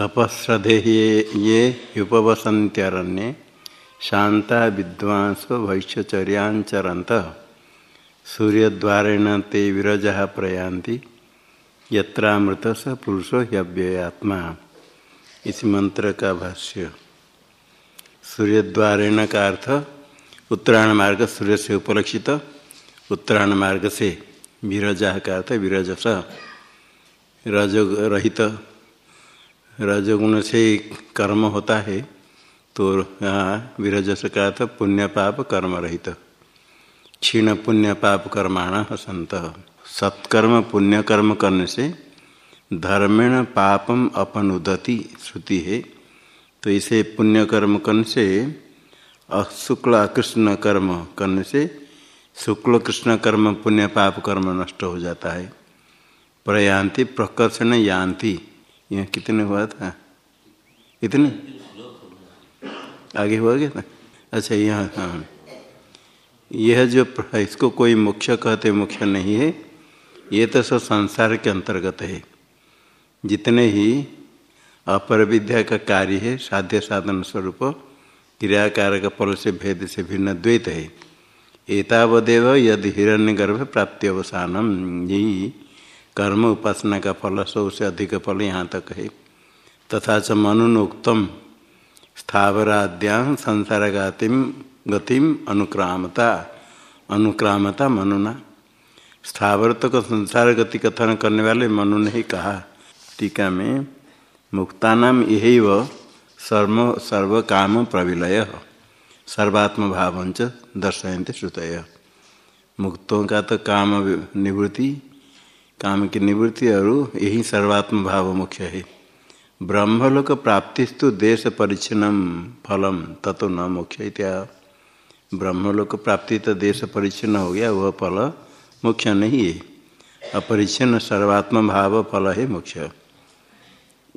तपस्रधे ये उपवसंत्यरण्ये शांता विद्वांस भैष्यचर्यांचरंत सूर्यद्वारेण ते विरजा प्रयांति यत्रामृत स पुरुषो ह्यव्ययात्मा। इस मंत्र का भाष्य सूर्यद्वारेण का अर्थ उत्तरायण मार्ग सूर्य से उपलक्षित उत्तरायण मार्ग से विरजा का अर्थ विरजस। रज रहित रजगुण से कर्म होता है तो यहाँ विरजस का अर्थ पुण्य पाप कर्म रहित क्षीण पुण्य पाप कर्माण संत सत्कर्म पुण्य कर्म करने से धर्मेण पापम अपनुदति श्रुति है। तो इसे पुण्य कर्म करने से शुक्ल कृष्ण कर्म करने से शुक्ल कृष्ण कर्म पुण्य पाप कर्म नष्ट हो जाता है। प्रयांति प्रकर्षण यान्ति। यह कितने हुआ था? इतने? आगे हुआ गया था? अच्छा यहाँ हाँ। यह जो इसको कोई मुख्य कहते मुख्य नहीं है। ये तो सब संसार के अंतर्गत है। जितने ही अपर विद्या का कार्य है, साध्य साधन स्वरूप क्रियाकार का फल से भेद से भिन्न द्वैत है। एतावदेव यदि हिरण्य गर्भ प्राप्ति अवसानम यही कर्म उपासना का फल सौ से अधिक फल यहाँ तक है। तथा च मनुनोक्तम स्थावराद्या संसार गतिम गतिम अनुक्रामता। अनुक्रामता मनुना। स्थावर तक तो संसार गति कथन करने वाले मनु ने ही कहा। टीका में, मुक्तानाम यही व सर्व सर्व काम प्रविलय। सर्वात्म भावंच दर्शयते श्रुतय। मुक्तों का तो काम निवृत्ति काम की निवृत्ति और यही सर्वात्म भाव मुख्य है। ब्रह्मलोक प्राप्तिस्तु देश परिच्छिन्नम फलम, ततो न मुख्य इत्या। ब्रह्मलोक प्राप्ति तो देश परिच्छिन्न हो गया, वह फल मुख्य नहीं है। अपरिच्छिन्न सर्वात्म भाव फल है मुख्य।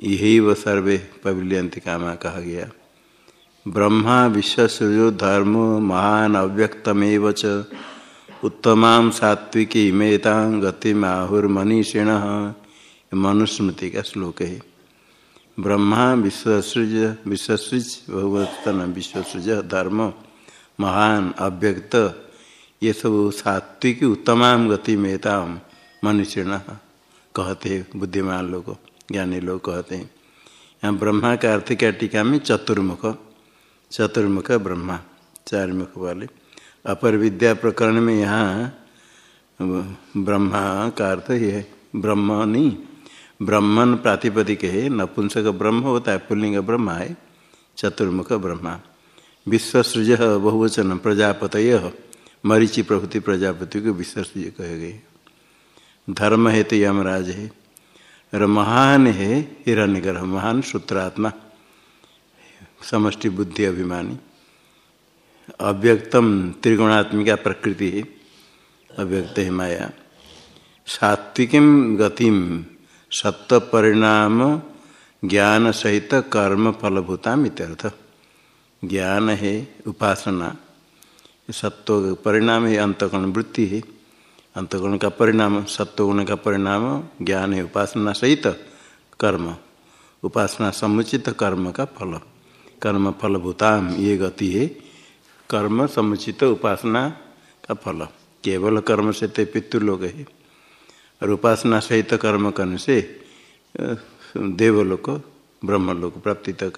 यही व सर्वे पविलियंत कामा कहा गया। ब्रह्मा विश्वसृजो धर्म महान अव्यक्तमेव च। उत्तमा सात्विकी इमेता गतिमाहुर्मनीषिण मनुस्मृति का श्लोक है। ब्रह्मा विश्वसृज विश्वसृज भगवतन विश्वसृज, धर्म, महान, अव्यक्त, ये सब सात्विकी उत्तमाम गति मेता मनुष्यण कहते बुद्धिमान लोग, ज्ञानी लोग कहते हैं। यहाँ ब्रह्मा का अर्थ क्या, टीका में चतुर्मुख चतुर्मुख ब्रह्मा चार मुख वाले। अपर विद्या प्रकरण में यहाँ ब्रह्मा का अर्थ ही है ब्रह्म नहीं ब्रह्मन प्रातिपदिक है, नपुंसक ब्रह्म होता है, पुल्लिंग ब्रह्म है, चतुर्मुख ब्रह्मा। विश्वसृज बहुवचन प्रजापत मरीचि प्रभृति प्रजापति को विश्वसृज कहे गए। धर्म है तो यमराज है और महान है हिरण्यगर्भ, महान सूत्रात्मा, समष्टि बुद्धि अभिमानी। अव्यक्तम त्रिगुणात्मिका प्रकृति अव्यक्त है माया। सात्विकीम गतिम सत्व परिणाम ज्ञान सहित कर्म फलभूता मित्यर्थ ज्ञान है उपासना। सत्व परिणाम है अंतगुण वृत्ति है। अंतगुण का परिणाम सत्वगुण का परिणाम ज्ञान है उपासना सहित कर्म। उपासना समुचित कर्म का फल। कर्म फलभूताम, ये गति है। कर्म समुचित उपासना का फल। केवल कर्म से ते पितृलोक है। और उपासना सहित कर्म करने से देवलोक, ब्रह्मलोक प्राप्ति तक,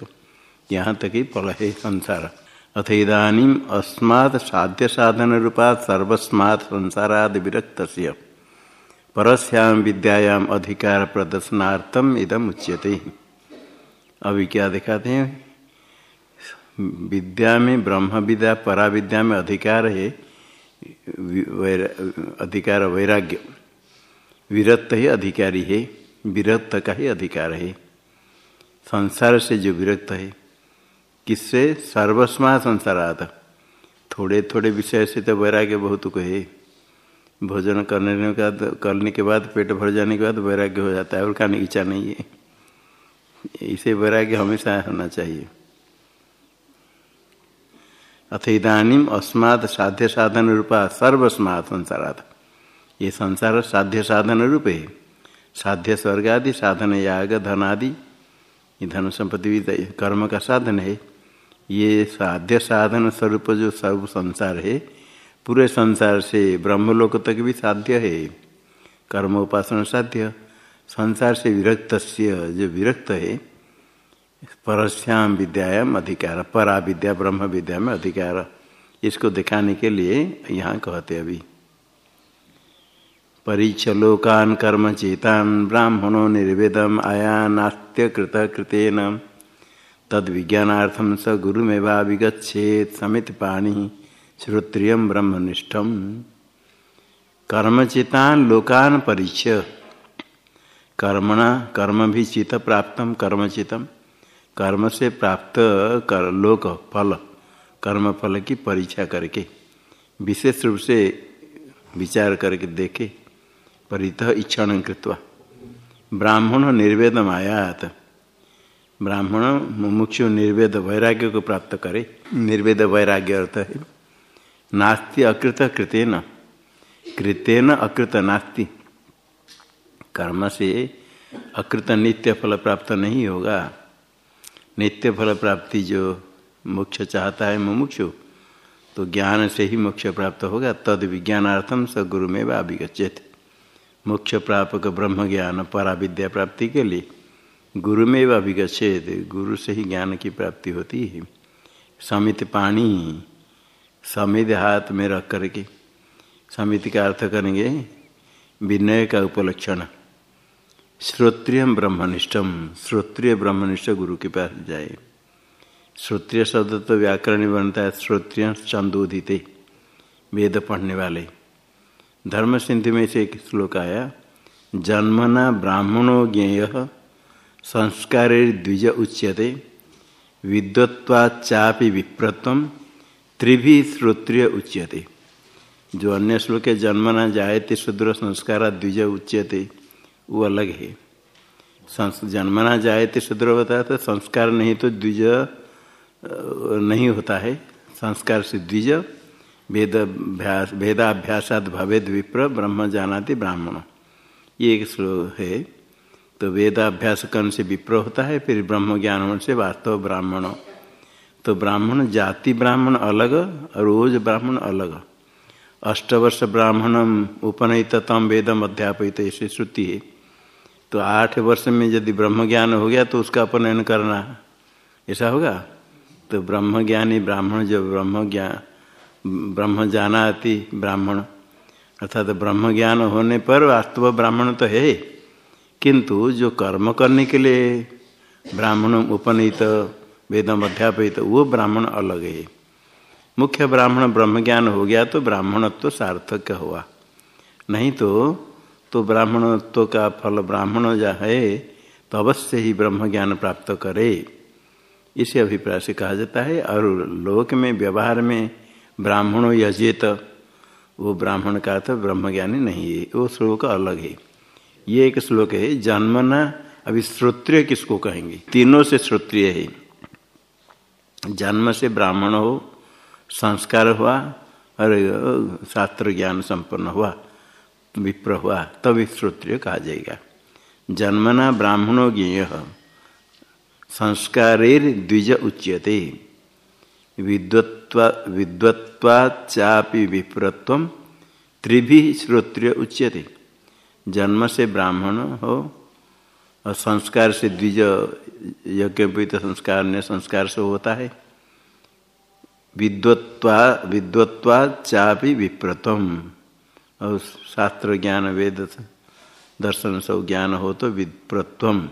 यहाँ तक ही फल है संसार। अथ इधानी अस्मात् साध्य साधन रूपा सर्वस्मात् संसाराद विरक्त परस्याम विद्यायाम अधिकार प्रदर्शनार्थम इदम उच्यते अभी क्या दिखाते हैं? विद्या में ब्रह्म विद्या परा विद्या में अधिकार है अधिकार वैराग्य। विरक्त ही अधिकारी है, विरक्त का ही अधिकार है। संसार से जो विरक्त है, किससे? सर्वस्मा संसारात। थोड़े थोड़े विषय से तो वैराग्य बहुत को है। भोजन करने के बाद, करने के बाद, पेट भर जाने के बाद वैराग्य हो जाता है और खाने की इच्छा नहीं है। इसे वैराग्य हमेशा होना चाहिए। अथ इधानीम अस्मात् साध्य साधन रूपा सर्वस्मात् संसारात ये संसार साध्य साधन रूप है साध्य स्वर्ग आदि साधन याग धन आदि ये धन संपत्ति भी कर्म का साधन है ये साध्य साधन स्वरूप जो सर्व संसार है पूरे संसार से ब्रह्मलोक तक भी साध्य है। कर्म उपासना साध्य संसार से विरक्त जो विरक्त है परस्याम विद्यायाम अधिकार परा विद्या ब्रह्म विद्या में अधिकार। इसको दिखाने के लिए यहाँ कहते अभी। परिचलोकान कर्म चेतान ब्राह्मणों निर्वेदम आया नास्त्य कृत कृतेन तद विज्ञानार्थम स गुरुमेवा विगछेत समित पाणी श्रोत्रिय ब्रह्मनिष्ठम। कर्मचितान लोकान परिचय। कर्मणा कर्म भी चित प्राप्त कर्मचितम। कर्म से प्राप्त कर लोक फल कर्म फल की परीक्षा करके, विशेष रूप से विचार करके देखे, परित इच्छा कृत्वा। ब्राह्मण निर्वेद आयात ब्राह्मण मुमुक्षु निर्वेद वैराग्य को प्राप्त करे। निर्वेद वैराग्य अर्थ है, नास्ति अकृत कृतेन। कृतेन अकृत नास्ति। कर्म से अकृत नित्य फल प्राप्त नहीं होगा। नित्य फल प्राप्ति जो मोक्ष चाहता है मुमुक्षु तो ज्ञान से ही मोक्ष प्राप्त होगा। तद विज्ञानार्थम स गुरु में अभिगछेत मोक्ष प्रापक ब्रह्म ज्ञान परा विद्या प्राप्ति के लिए गुरु में अभिगछेत गुरु से ही ज्ञान की प्राप्ति होती है। समित पाणी समित हाथ में रख करके समिति का अर्थ करेंगे विनय का उपलक्षण। श्रोत्रिय ब्रह्मनिष्ठम श्रोत्रिय ब्रह्मनिष्ठ गुरु के पास जाए। श्रोत्रिय शब्द तो व्याकरण बनता है, श्रोत्रिय चंदोदित वेद पढ़ने वाले। धर्म सिंधि में से एक श्लोक आया, जन्मना ब्राह्मणो ज्ञेय, संस्कार द्विज उच्यते विद्वत्वाचापि विप्रत्व, त्रिभी श्रोत्रिय उच्यते। जो अन्य श्लोक है, जन्मना जायते शुद्र संस्कार द्विज उच्यते। वो अलग है। जन्मना जाए तो शुद्र होता है तो संस्कार नहीं तो द्विज नहीं होता है। संस्कार से द्विज वेद वेदाभ्यासाद भवेद विप्र, ब्रह्म जानाति ब्राह्मण। ये एक श्लोक है। तो वेदाभ्यास करने से विप्र होता है, फिर ब्रह्म ज्ञान से वास्तव ब्राह्मण। तो ब्राह्मण जाति ब्राह्मण अलग और रोज ब्राह्मण अलग। अष्टवर्ष ब्राह्मणम उपनयित तम वेदम अध्यापित ऐसी श्रुति है। तो आठ वर्ष में यदि ब्रह्म ज्ञान हो गया तो उसका अपनयन करना। ऐसा होगा? तो ब्रह्म ज्ञानी ब्राह्मण जो ब्रह्म ज्ञान ब्रह्म जाना जानाति ब्राह्मण। अर्थात तो ब्रह्म ज्ञान होने पर वास्तव ब्राह्मण तो है। किंतु जो कर्म करने के लिए ब्राह्मण उपनीत, वेदम अध्यापित, वो ब्राह्मण अलग है। मुख्य ब्राह्मण ब्रह्म ज्ञान हो गया तो ब्राह्मणत्व तो सार्थक हुआ। नहीं तो तो ब्राह्मणत्व का फल ब्राह्मण जा है तो अवश्य ही ब्रह्म ज्ञान प्राप्त करे। इसे अभिप्राय से कहा जाता है, और लोक में, व्यवहार में ब्राह्मणों यजेत, वो ब्राह्मण का तो ब्रह्म ज्ञानी नहीं है, वो श्लोक अलग है। ये एक श्लोक है, जन्मना अभी श्रोत्रिय किसको कहेंगे? तीनों से श्रोत्रिय है। जन्म से ब्राह्मण हो, संस्कार हुआ, और शास्त्र ज्ञान संपन्न हुआ। विप्र हुआ तभी श्रोत्रिय कहा जाएगा जन्मना ब्राह्मणो ज्ञेय। संस्कारेर द्विज उच्यते विद्वत्वाचापि विप्रत्व त्रिभी श्रोत्रिय उच्यते। जन्म से ब्राह्मण हो। और संस्कार से द्विज यज्ञ संस्कार ने संस्कार से होता है। विद्वत्वा विद्वत्वा चापि विप्रतम और शास्त्र ज्ञान वेद दर्शन सब ज्ञान हो तो विप्रत्व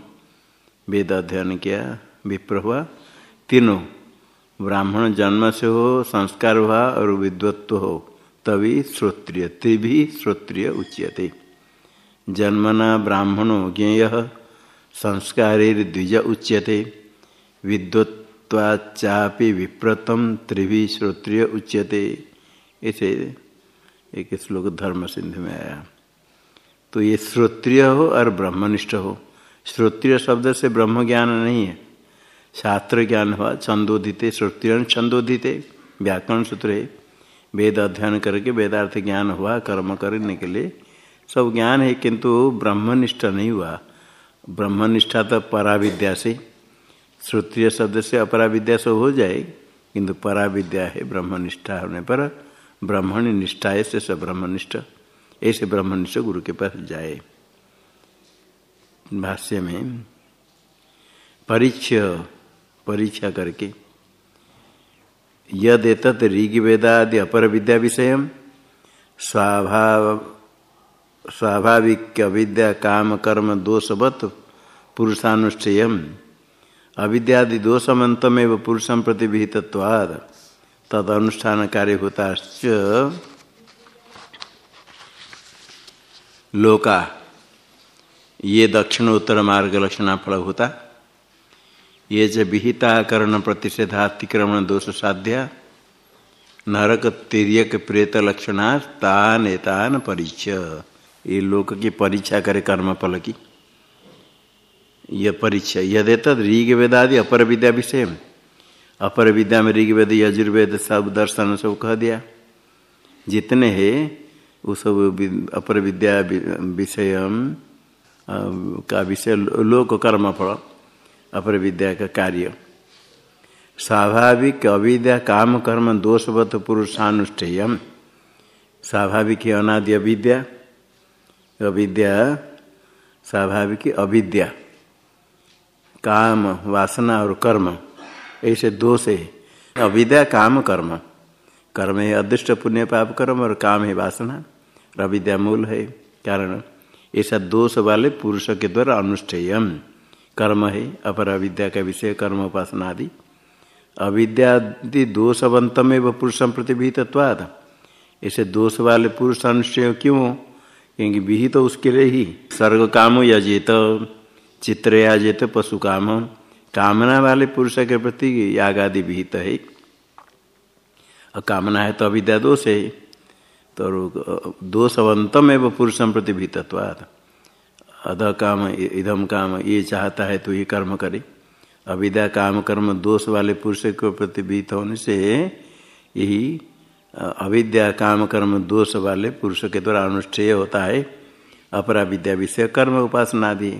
वेद अध्ययन किया, विप्र हुआ। तीनों, ब्राह्मण जन्म से हो, संस्कार हुआ और विद्वत्व हो, तभी श्रोत्रिय त्रिभी श्रोत्रिय उच्यते। जन्मना ब्राह्मणो ज्ञेय, संस्कारेर द्विज उच्यते। विद्वत्वाचापि विप्रतम, त्रिभी श्रोत्रिय उच्यते। ऐसे एक श्लोक धर्म सिंधु में आया। तो ये श्रोत्रिय हो और ब्रह्मनिष्ठ हो। श्रोत्रिय शब्द से ब्रह्म ज्ञान नहीं है। शास्त्र ज्ञान हुआ, छंदोदित श्रोत्रिय छंदोदित, व्याकरण सूत्र है। वेद अध्ययन करके वेदार्थ ज्ञान हुआ, कर्म करने के लिए। सब ज्ञान है, किंतु ब्रह्मनिष्ठ नहीं हुआ। ब्रह्मनिष्ठा तो पराविद्या से। श्रोत्रिय शब्द से अपरा विद्या सब हो जाए, किंतु परा विद्या है, ब्रह्मनिष्ठा होने पर ब्रह्मण निष्ठा, ऐसे सब ब्रह्मनिष्ठ ऐसे ब्रह्मनिष्ठ गुरु के पास जाए। भाष्य में, परीक्षा परीक्षा करके यद ऋग्वेदादि अपर विद्या विषय, स्वाभाव, स्वाभाविक अविद्या काम, कर्म, दोषवत पुरुषानुष्ठेय अविद्यादि दोषमंतमेव पुरुषम प्रति विहितवाद तद अनुष्ठान कार्य होता लोका। ये दक्षिण उत्तर मार्ग लक्षणा फल होता। ये च विहिता करण प्रतिषेधातिक्रमण दोष साध्या। नरक तिर्यक प्रेत लक्षणा तान एतान परिचय ये लोक की परीक्षा करे कर्म फल की। यह परीक्षा, यदि तद ऋग वेदादि अपर विद्या विषय अपर विद्या में ऋग्वेद, यजुर्वेद सब दर्शन सब कह दिया। जितने हैं, वो सब अपर विद्या विषय का विषय लोक कर्म फल अपर विद्या का कार्य। स्वाभाविक अविद्या काम कर्म दोषवत पुरुषानुष्ठेय स्वाभाविक अनादि अविद्या। अविद्या स्वाभाविक अविद्या। काम, वासना और कर्म। ऐसे दो से अविद्या काम कर्म। कर्म है अदृष्ट, पुण्य, पाप कर्म और काम है वासना। और अविद्या मूल है। कारण, ऐसा दोष वाले पुरुष के द्वारा अनुष्ठेयम। कर्म है, अपर अविद्या का विषय, कर्म, उपासना आदि। अविद्यादि दोषवंतमेव पुरुषम प्रतिभितत्वाद ऐसे दोष वाले पुरुष अनुष्ठेय क्यों? क्योंकि विहित तो उसके लिए ही। स्वर्ग काम यजेत, चित्र याजेत पशु काम कामना वाले पुरुष के प्रति याग आदि विहित है। और कामना है तो अविद्या दोष है। तो दोषवंतम एवं पुरुषम प्रति भीतत्वाद अध काम, इधम काम, ये चाहता है तो ये कर्म करे। अविद्या काम कर्म दोष वाले पुरुष के प्रति भीत होने से यही, अविद्या काम कर्म दोष वाले पुरुष के द्वारा अनुष्ठेय होता है। अपरा विद्या विषय कर्म उपासना आदि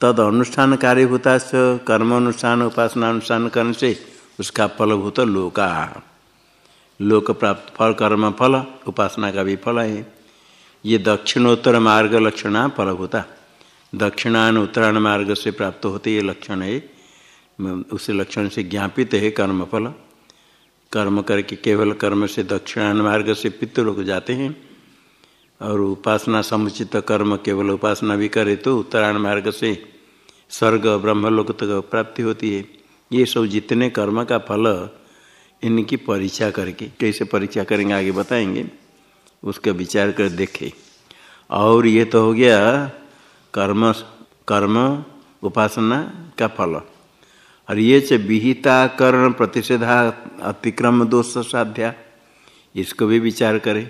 तद अनुष्ठान कार्य होता कर्म अनुष्ठान उपासना अनुष्ठान करने से उसका फलभूत लोका लोक प्राप्त फल, कर्म फल, उपासना का भी फल है। ये दक्षिणोत्तर मार्ग लक्षणा फलभूता। दक्षिणान उत्तरायण मार्ग से प्राप्त होते ये लक्षण है। उस लक्षण से ज्ञापित है कर्म फल। कर्म करके केवल कर्म से दक्षिणान मार्ग से पितृ लोग जाते हैं। और उपासना समुचित कर्म केवल उपासना भी करे तो उत्तरायण मार्ग से स्वर्ग ब्रह्मलोक तक प्राप्ति होती है। ये सब जितने कर्म का फल इनकी परीक्षा करके, कैसे परीक्षा करेंगे आगे बताएँगे, उसका विचार कर देखे। और ये तो हो गया कर्म कर्म, उपासना का फल। और ये च विहिता कर्ण प्रतिषेधा अतिक्रम दोष साध्या, इसको भी विचार करें।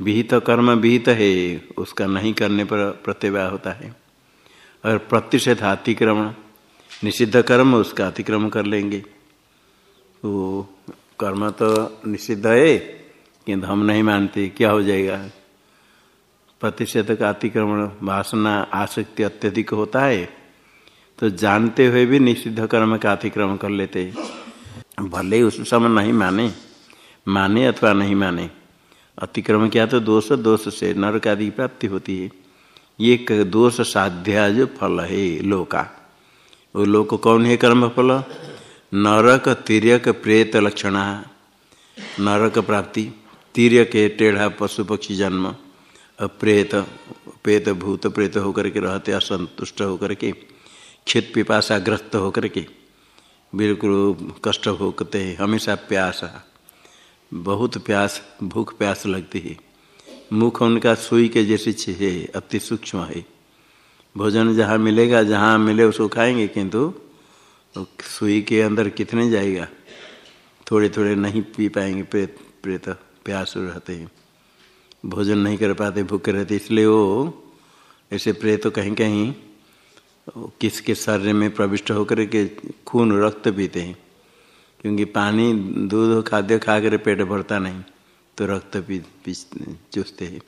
विहित कर्म विहित है, उसका नहीं करने पर प्रत्यवाह होता है। और प्रतिषेध अतिक्रमण, निषिद्ध कर्म, उसका अतिक्रमण कर लेंगे। तो कर्म तो निषिद्ध है, किंतु हम नहीं मानते, क्या हो जाएगा? प्रतिषेध का अतिक्रमण, वासना, आसक्ति अत्यधिक होता है तो जानते हुए भी निषिद्ध कर्म का अतिक्रमण कर लेते। भले उस समय नहीं माने माने अथवा नहीं माने अतिक्रमण क्या तो दोष दोष से नरक आदि की प्राप्ति होती है। ये दोष साध्या जो फल है लोका। वो लोक कौन है कर्म फल? नरक तिरक प्रेत, लक्षण। नरक प्राप्ति। तिरक है टेढ़ा पशु पक्षी जन्म। प्रेत प्रेत भूत प्रेत होकर के रहते, असंतुष्ट होकर के, क्षित पिपाशाग्रस्त होकर के, बिल्कुल कष्ट भोगते हैं, हमेशा प्यास। बहुत प्यास, भूख प्यास लगती है। मुख उनका सुई के जैसे है, अति सूक्ष्म है। भोजन जहाँ मिलेगा, जहाँ मिले उसको खाएँगे, किंतु तो सुई के अंदर कितने जाएगा? थोड़े थोड़े नहीं पी पाएँगे, प्रेत प्रेत, प्यास रहते हैं। भोजन नहीं कर पाते, भूखे रहते, इसलिए वो ऐसे प्रेत कहीं कहीं किसके शरीर में प्रविष्ट होकर के खून, रक्त पीते हैं। क्योंकि पानी, दूध खाद्य खा कर पेट भरता नहीं तो रक्त पी पी चूसते हैं,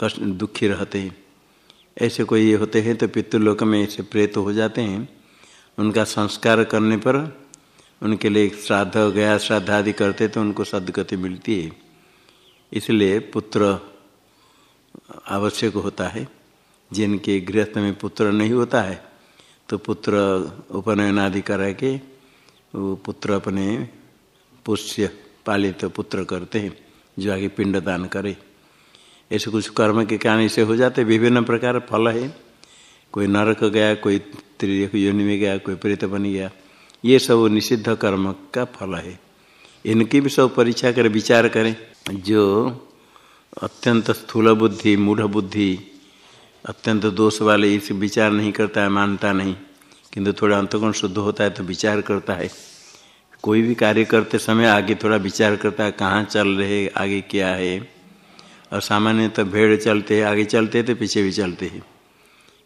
कष्ट, दुखी रहते हैं। ऐसे कोई होते हैं तो पितृलोक में ऐसे प्रेत हो जाते हैं। उनका संस्कार करने पर उनके लिए श्राद्ध, गया श्राद्ध आदि करते तो उनको सदगति मिलती है। इसलिए पुत्र आवश्यक होता है। जिनके गृहस्थ में पुत्र नहीं होता है तो पुत्र उपनयन आदि करा के वो पुत्र अपने पुष्य, पालित तो पुत्र करते हैं, जो आगे पिंड दान करे। ऐसे कुछ कर्म के कारण ऐसे हो जाते विभिन्न प्रकार फल है। कोई नरक गया, कोई त्रिक योनि में गया, कोई प्रेत बन गया, ये सब निषिद्ध कर्म का फल है। इनकी भी सब परीक्षा कर, विचार करें। जो अत्यंत स्थूल बुद्धि, मूढ़ बुद्धि, अत्यंत दोष वाले इस विचार नहीं करता है मानता नहीं किंतु थोड़ा अंतगुण शुद्ध होता है तो विचार करता है। कोई भी कार्य करते समय आगे थोड़ा विचार करता है, कहाँ चल रहे, आगे क्या है? और सामान्य तो भेड़ चलते हैं, आगे चलते हैं तो पीछे भी चलते हैं।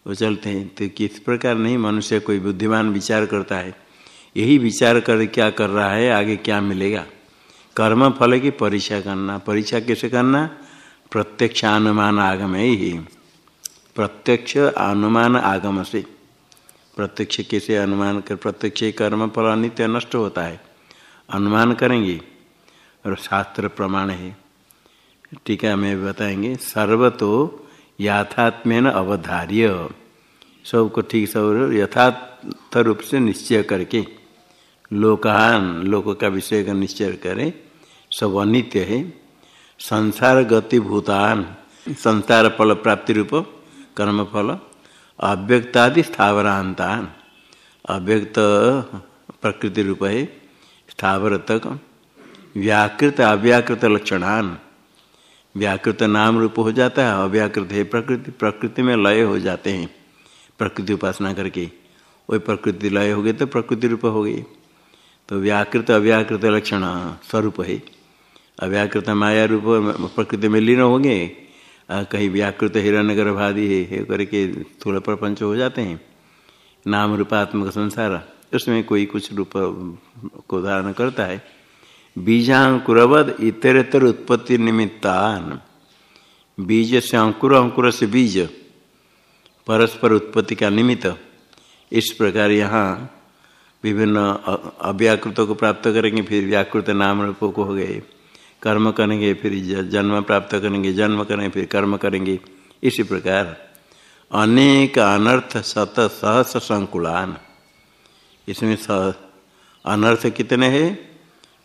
वो चलते हैं तो किस प्रकार नहीं, मनुष्य कोई बुद्धिमान विचार करता है। यही विचार कर क्या कर रहा है, आगे क्या मिलेगा? कर्म फल की परीक्षा करना। परीक्षा कैसे करना? प्रत्यक्ष अनुमान आगम ही प्रत्यक्ष अनुमान आगम से। प्रत्यक्ष कैसे अनुमान कर, प्रत्यक्ष कर्म फल अनित्य नष्ट होता है। अनुमान करेंगे। और शास्त्र प्रमाण है। ठीक टीका में बताएँगे सर्व तो याथात्म्य अवधार्य। सबको ठीक सब यथार्थ रूप से निश्चय करके, लोकान, लोक का विषय का निश्चय करें। सब अनित्य है। संसार गति भूतान संसार फल प्राप्ति रूप, कर्म फल अव्यक्तादि स्थावरांतान अव्यक्त प्रकृति रूप है स्थावर तक व्याकृत अव्याकृत लक्षणान। व्याकृत नाम रूप हो जाता है, अव्याकृत है प्रकृति प्रकृति में लय हो जाते हैं। प्रकृति उपासना करके, वही प्रकृति लय हो गई तो प्रकृति रूप हो गई। तो व्याकृत, अव्याकृत लक्षण स्वरूप है। अव्याकृत माया रूप प्रकृति में लीन हो गए कहीं व्याकृत हिरण्य गर्भादि है करके थोड़ा प्रपंच हो जाते हैं। नाम रूपात्मक संसार, उसमें कोई कुछ रूप, को धारण करता है। बीजाकुरवद इतरेतर उत्पत्ति निमित्तान। बीज से अंकुर अंकुर से बीज, परस्पर उत्पत्ति का निमित्त। इस प्रकार यहाँ विभिन्न अव्याकृतों को प्राप्त करेंगे, फिर व्याकृत नाम रूपों को हो गए। कर्म करेंगे, फिर जन्म प्राप्त करेंगे, जन्म करेंगे फिर कर्म करेंगे। इसी प्रकार अनेक अनर्थ शत सहस संकुलान। इसमें अनर्थ कितने हैं?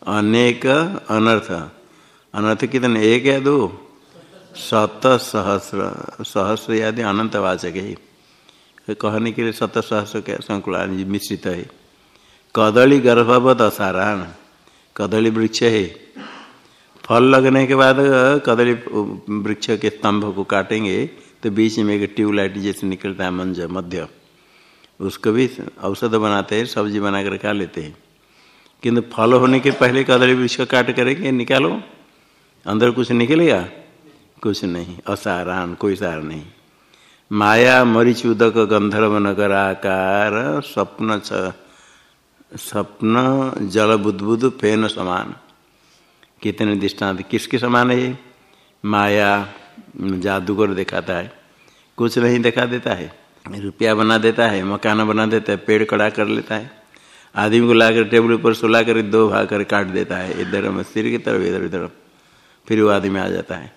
अनेक अनर्थ। अनर्थ कितने? एक या दो? शत सहस्र सहस्र आदि अनंतवाचक है। कहने के लिए शत सहस्र क्या संकुलान मिश्रित है। कदली गर्भवत असारान। कदली वृक्ष है। फल लगने के बाद कदली वृक्ष के स्तंभ को काटेंगे तो बीच में एक ट्यूबलाइट जैसे निकलता है मंज मध्य। उसको भी औषध बनाते हैं, सब्ज़ी बनाकर खा लेते हैं। किंतु फल होने के पहले कदली वृक्ष काट करेंगे, निकालो। अंदर कुछ निकलेगा कुछ नहीं असारान कोई सार नहीं। माया, मरीच, उदक, गंधर्व नगर, आकार, स्वप्न स्वप्न, जल, बुद्बुद, फेन समान। कितने दृष्टांत, किसके समान है माया, जादूगर दिखाता है। कुछ नहीं दिखा देता है। रुपया बना देता है, मकान बना देता है, पेड़ कड़ा कर लेता है। आदमी को लाकर टेबल पर सुला कर दो भाग कर काट देता है। इधर सिर की तरफ़, इधर इधर फिर वो आदमी आ जाता है।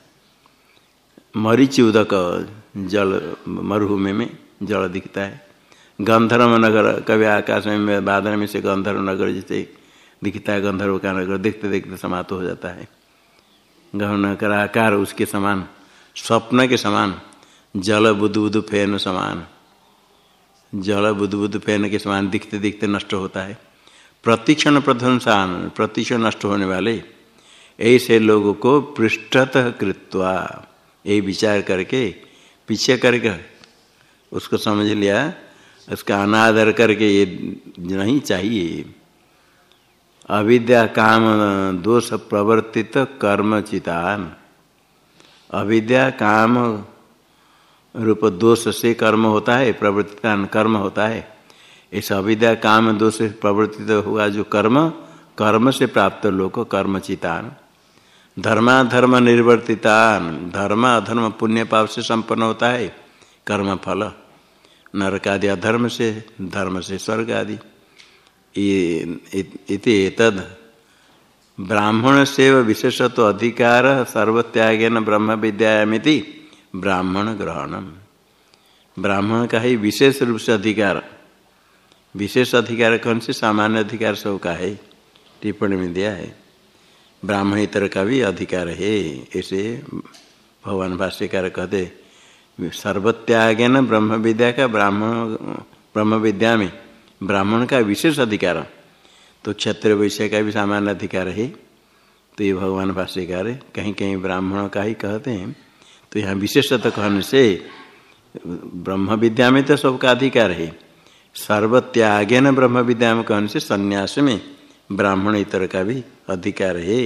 मरीच उदक जल, मरुभूमि में जल दिखता है। गंधर्व नगर, कभी आकाश में, बादल में से गंधर्व नगर जैसे दिखता है, गंधर्व का नगर देखते देखते समाप्त हो जाता है। गहन कर आकार उसके समान, स्वप्न के समान, जल बुद्ध बुद्ध फ़ैन समान, जल बुद्ध बुद्ध फ़ैन के समान दिखते दिखते नष्ट होता है। प्रतिक्षण प्रध्वंसान, प्रतिक्षण नष्ट होने वाले, ऐसे लोगों को पृष्ठतः कृत्वा यही विचार करके, पीछे करके, उसको समझ लिया, उसका अनादर करके ये नहीं चाहिए। अविद्या काम दोष प्रवर्तित कर्म चितान। अविद्या काम रूप दोष से कर्म होता है प्रवर्तितान कर्म होता है। इस अविद्या काम दोष से प्रवर्तित हुआ जो कर्म कर्म से प्राप्त लोग कर्म चितान। धर्माधर्म निर्वर्तितान, धर्म अधर्म पुण्य पाप से संपन्न होता है, कर्म फल। नरक आदि अधर्म से, धर्म से स्वर्ग आदि इति ब्राह्मण से विशेषत्व अधिकार सर्वत्यागेन ब्रह्म विद्यामिति ब्राह्मण ग्रहणम ब्राह्मण का ही विशेष रूप से अधिकार। विशेष अधिकार कौन से? सामान्य अधिकार सब का है। टिप्पणी में दिया है। ब्राह्मण इतर का भी अधिकार है। ऐसे भगवान भाष्यकार कहते सर्वत्यागे न ब्रह्म विद्या का ब्राह्मण ब्रह्म विद्या में ब्राह्मण का विशेष अधिकार। तो क्षत्र विषय का भी सामान्य अधिकार है। तो ये भगवान भाष्यकार है कहीं कहीं ब्राह्मण का ही कहते हैं। तो यहाँ विशेषतः कहने से ब्रह्म विद्या में तो सबका अधिकार है। सर्वत्यागे न ब्रह्म विद्या में कहने से संन्यास में ब्राह्मण इतर का भी अधिकार है।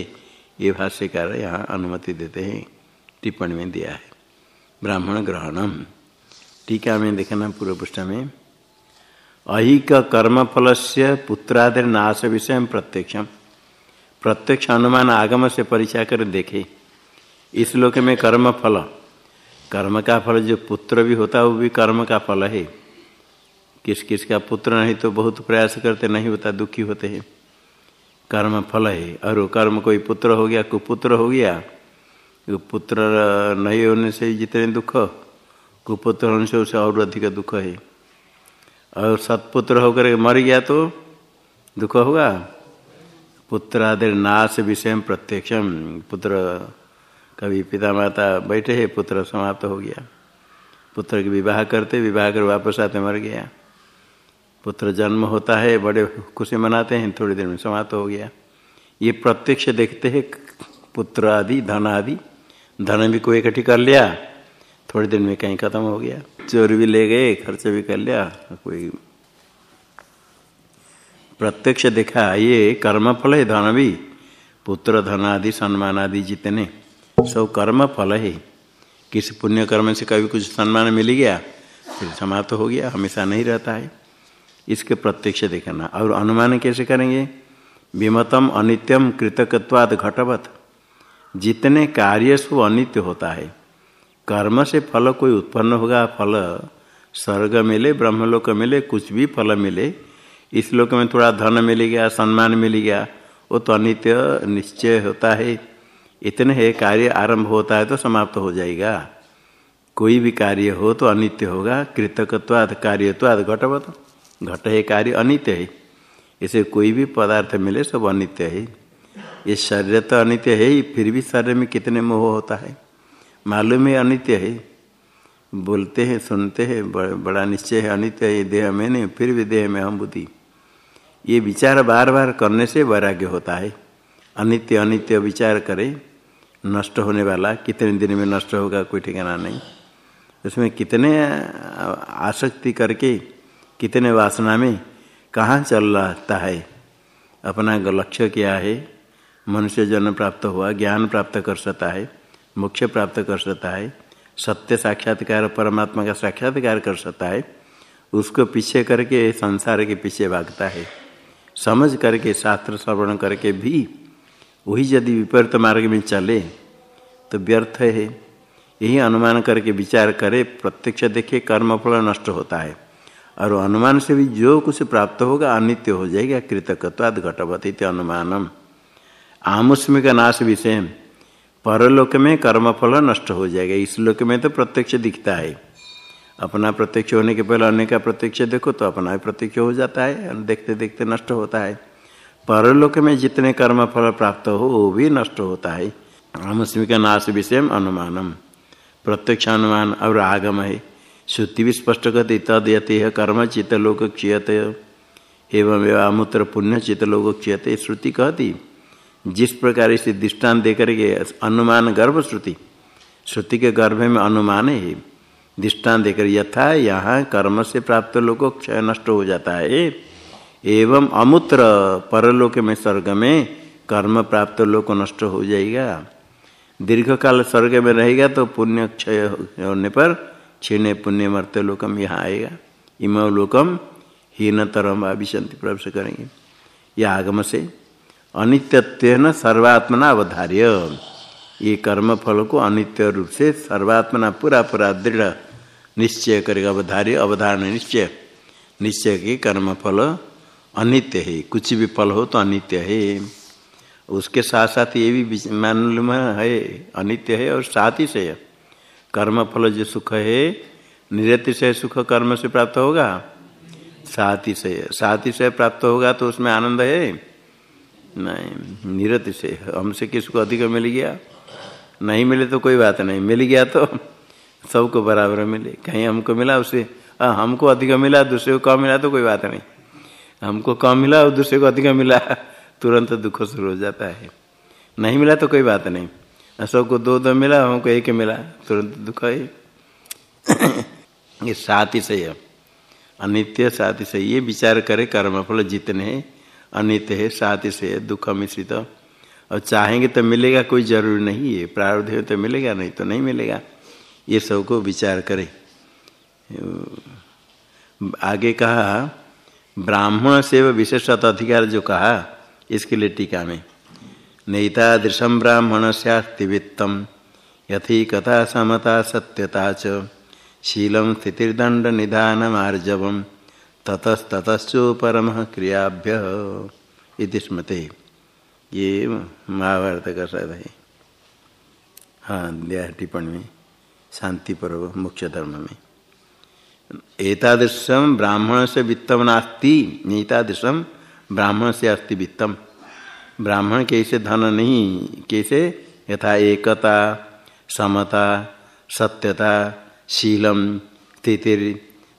ये भाष्यकार यहाँ अनुमति देते हैं। टिप्पणी में दिया है। ब्राह्मण ग्रहणम। टीका में देखना पूर्व पृष्ठ में। अहिक कर्म फल से पुत्रादि नाश विषय प्रत्यक्षम। प्रत्यक्ष अनुमान आगम से परीक्षा कर देखे। इस लोक में कर्म फल। कर्म का फल जो पुत्र भी होता है, वो भी कर्म का फल है। किस किस का पुत्र नहीं तो बहुत प्रयास करते, नहीं होता, दुखी होते हैं। कर्म फल है। और कर्म कोई पुत्र हो गया, कुपुत्र हो गया। पुत्र नहीं होने से जितने दुख, कुपुत्र होने से उसे और अधिक दुख है। और सतपुत्र होकर मर गया तो दुख होगा? पुत्रादि नाश विषय प्रत्यक्षम पुत्र, कभी पिता माता बैठे है, पुत्र समाप्त हो गया। पुत्र के विवाह करते, विवाह कर वापस आते, मर गया। पुत्र जन्म होता है, बड़े खुशी मनाते हैं, थोड़ी देर में समाप्त हो गया। ये प्रत्यक्ष देखते हैं पुत्र आदि धन आदि धन भी कोई इकट्ठी कर लिया, थोड़ी देर में कहीं खत्म हो गया। चोर भी ले गए, खर्च भी कर लिया, कोई प्रत्यक्ष देखा, ये कर्म फल है धन भी, पुत्र धन आदि, सम्मान आदि जितने, सब कर्म फल है। किसी पुण्य कर्म से कभी कुछ सम्मान मिल गया, फिर समाप्त हो गया, हमेशा नहीं रहता है। इसके प्रत्यक्ष देखना, और अनुमान कैसे करेंगे? विमतम अनित्यम कृतकत्वाद घटवत। जितने कार्य सु अनित्य होता है। कर्म से फल कोई उत्पन्न होगा, फल स्वर्ग मिले, ब्रह्मलोक मिले, कुछ भी फल मिले, इस लोक में थोड़ा धन मिल गया, सम्मान मिल गया, वो तो अनित्य निश्चय होता है। इतने है, कार्य आरंभ होता है तो समाप्त हो जाएगा। कोई भी कार्य हो तो अनित्य होगा, कृतकत्वाद, कार्यत्वाद घटवत, घट है कार्य, अनित्य है। इसे कोई भी पदार्थ मिले, सब अनित्य है। ये शरीर तो अनित्य है ही फिर भी शरीर में कितने मोह होता है? मालूम है अनित्य है। बोलते हैं, सुनते हैं बड़ा निश्चय है अनित्य है देह में नहीं, फिर भी देह में हम बुद्धि। ये विचार बार बार करने से वैराग्य होता है। अनित्य अनित्य विचार करे, नष्ट होने वाला, कितने दिन में नष्ट होगा कोई ठिकाना नहीं। उसमें कितने आसक्ति करके, कितने वासना में, कहाँ चल रहता है? अपना लक्ष्य क्या है? मनुष्य जन्म प्राप्त हुआ, ज्ञान प्राप्त कर सकता है। मोक्ष प्राप्त कर सकता है, सत्य साक्षात्कार, परमात्मा का साक्षात्कार कर सकता है, उसको पीछे करके संसार के पीछे भागता है। समझ करके, शास्त्र श्रवण करके भी, वही यदि विपरीत मार्ग में चले तो व्यर्थ है। यही अनुमान करके विचार करे, प्रत्यक्ष देखे कर्मफल नष्ट होता है। और अनुमान से भी जो कुछ प्राप्त होगा, अनित्य हो जाएगा, कृतकत्वाद घटवत अनुमानम। आमुष्मिक नाश विषय परलोक में कर्मफल नष्ट हो जाएगा। इस लोक में तो प्रत्यक्ष दिखता है। अपना प्रत्यक्ष होने के पहले अन्य का प्रत्यक्ष देखो तो अपना भी प्रत्यक्ष हो जाता है देखते देखते नष्ट होता है। परलोक में जितने कर्म फल प्राप्त हो, वो भी नष्ट होता है। आमुष्मिक नाश विषय अनुमानम। प्रत्यक्ष अनुमान और आगम है। श्रुति भी स्पष्ट करती, तद यति है कर्म चित्त लोक क्षीयत। एवं अमूत्र पुण्य चित्त लोक क्षीयते। श्रुति कहती जिस प्रकार इसे दृष्टान देकर के अनुमान गर्भ श्रुति श्रुति के गर्भ में अनुमान है। दृष्टान देकर यथा यहाँ कर्म से प्राप्त लोग क्षय नष्ट हो जाता है। एवं अमूत्र परलोक में स्वर्ग में कर्म प्राप्त लोग नष्ट हो जाएगा। दीर्घ काल स्वर्ग में रहेगा तो पुण्य क्षय होने पर क्षीण पुण्य मरते लोकम यहाँ आएगा। इम लोकम हीन तरम अभिशंति प्रवेश करेंगे। यह आगम से अनित्यत्व सर्वात्मना अवधार्य। ये कर्म फल को अनित्य रूप से सर्वात्मना पूरा पूरा दृढ़, निश्चय करेगा अवधार्य, अवधारण निश्चय। निश्चय के कर्म फल अनित्य है। कुछ भी फल हो तो अनित्य है। उसके साथ साथ ये भी मालूम है, अनित्य है और साथ ही से कर्म फल जो सुख है, निरति से सुख कर्म से प्राप्त होगा। साथ ही से, साथ ही से प्राप्त होगा तो उसमें आनंद है। नहीं निरति से हमसे किसको अधिक मिल गया? नहीं मिले तो कोई बात नहीं मिल गया तो सबको बराबर मिले। कहीं हमको मिला उसे आ, हमको अधिक मिला दूसरे को कम मिला तो कोई बात नहीं। हमको कम मिला और दूसरे को अधिक मिला तुरंत दुख शुरू हो जाता है। नहीं मिला तो कोई बात नहीं। सबको दो दो मिला हमको एक मिला तुरंत दुख है। ये साथ ही सही है। अनित्य साथ ही सही ये विचार करे कर्मफल जितने हैं अनित्य है साथ से दुख मिश्रित। और चाहेंगे तो मिलेगा, कोई ज़रूरी नहीं है। प्रारब्ध है तो मिलेगा, नहीं तो नहीं मिलेगा। ये सबको विचार करें। आगे कहा, ब्राह्मण से विशेषत अधिकार जो कहा, इसके लिए टीका में नैतादृशम ब्राह्मण सस्तिवित्तम यथी कथा समता सत्यता च शीलम स्थितिर्दंड निधान आर्जवम ततस्ततश्चो परम क्रियाभ्य इति स्मृति। ये महाभारत का शायद है हाँ दिया टिप्पणी में शांति पर्व मुख्य धर्म में। एतादृशम ब्राह्मण से वित्तम नास्ति एतादृशम ब्राह्मण से अस्ति वित्तम। ब्राह्मण कैसे धन नहीं, कैसे यथा एकता, समता, सत्यता, शीलम स्थितिर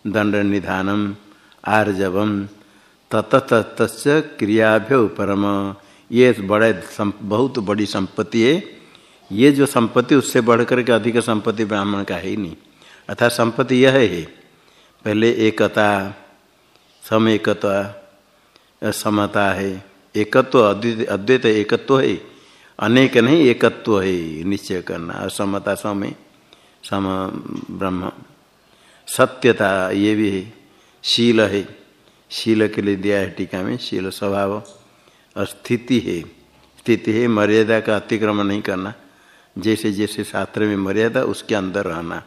दंड निधानम आर्जवम। तत क्रियाभ्य परम ये बड़े बहुत बड़ी संपत्ति है। ये जो संपत्ति, उससे बढ़कर के अधिक संपत्ति ब्राह्मण का है ही नहीं। अर्थात संपत्ति यह है। पहले एकता सम एकता समता है। एकत्व अद्वैत अद्वैत एकत्व है। अनेक नहीं, एकत्व है। निश्चय करना। असमता समय सम, ब्रह्म। सत्यता ये भी है। शील है। शील के लिए दिया है टीका में, शील स्वभाव। स्थिति है। स्थिति है, मर्यादा का अतिक्रमण नहीं करना। जैसे जैसे शास्त्र में मर्यादा, उसके अंदर रहना।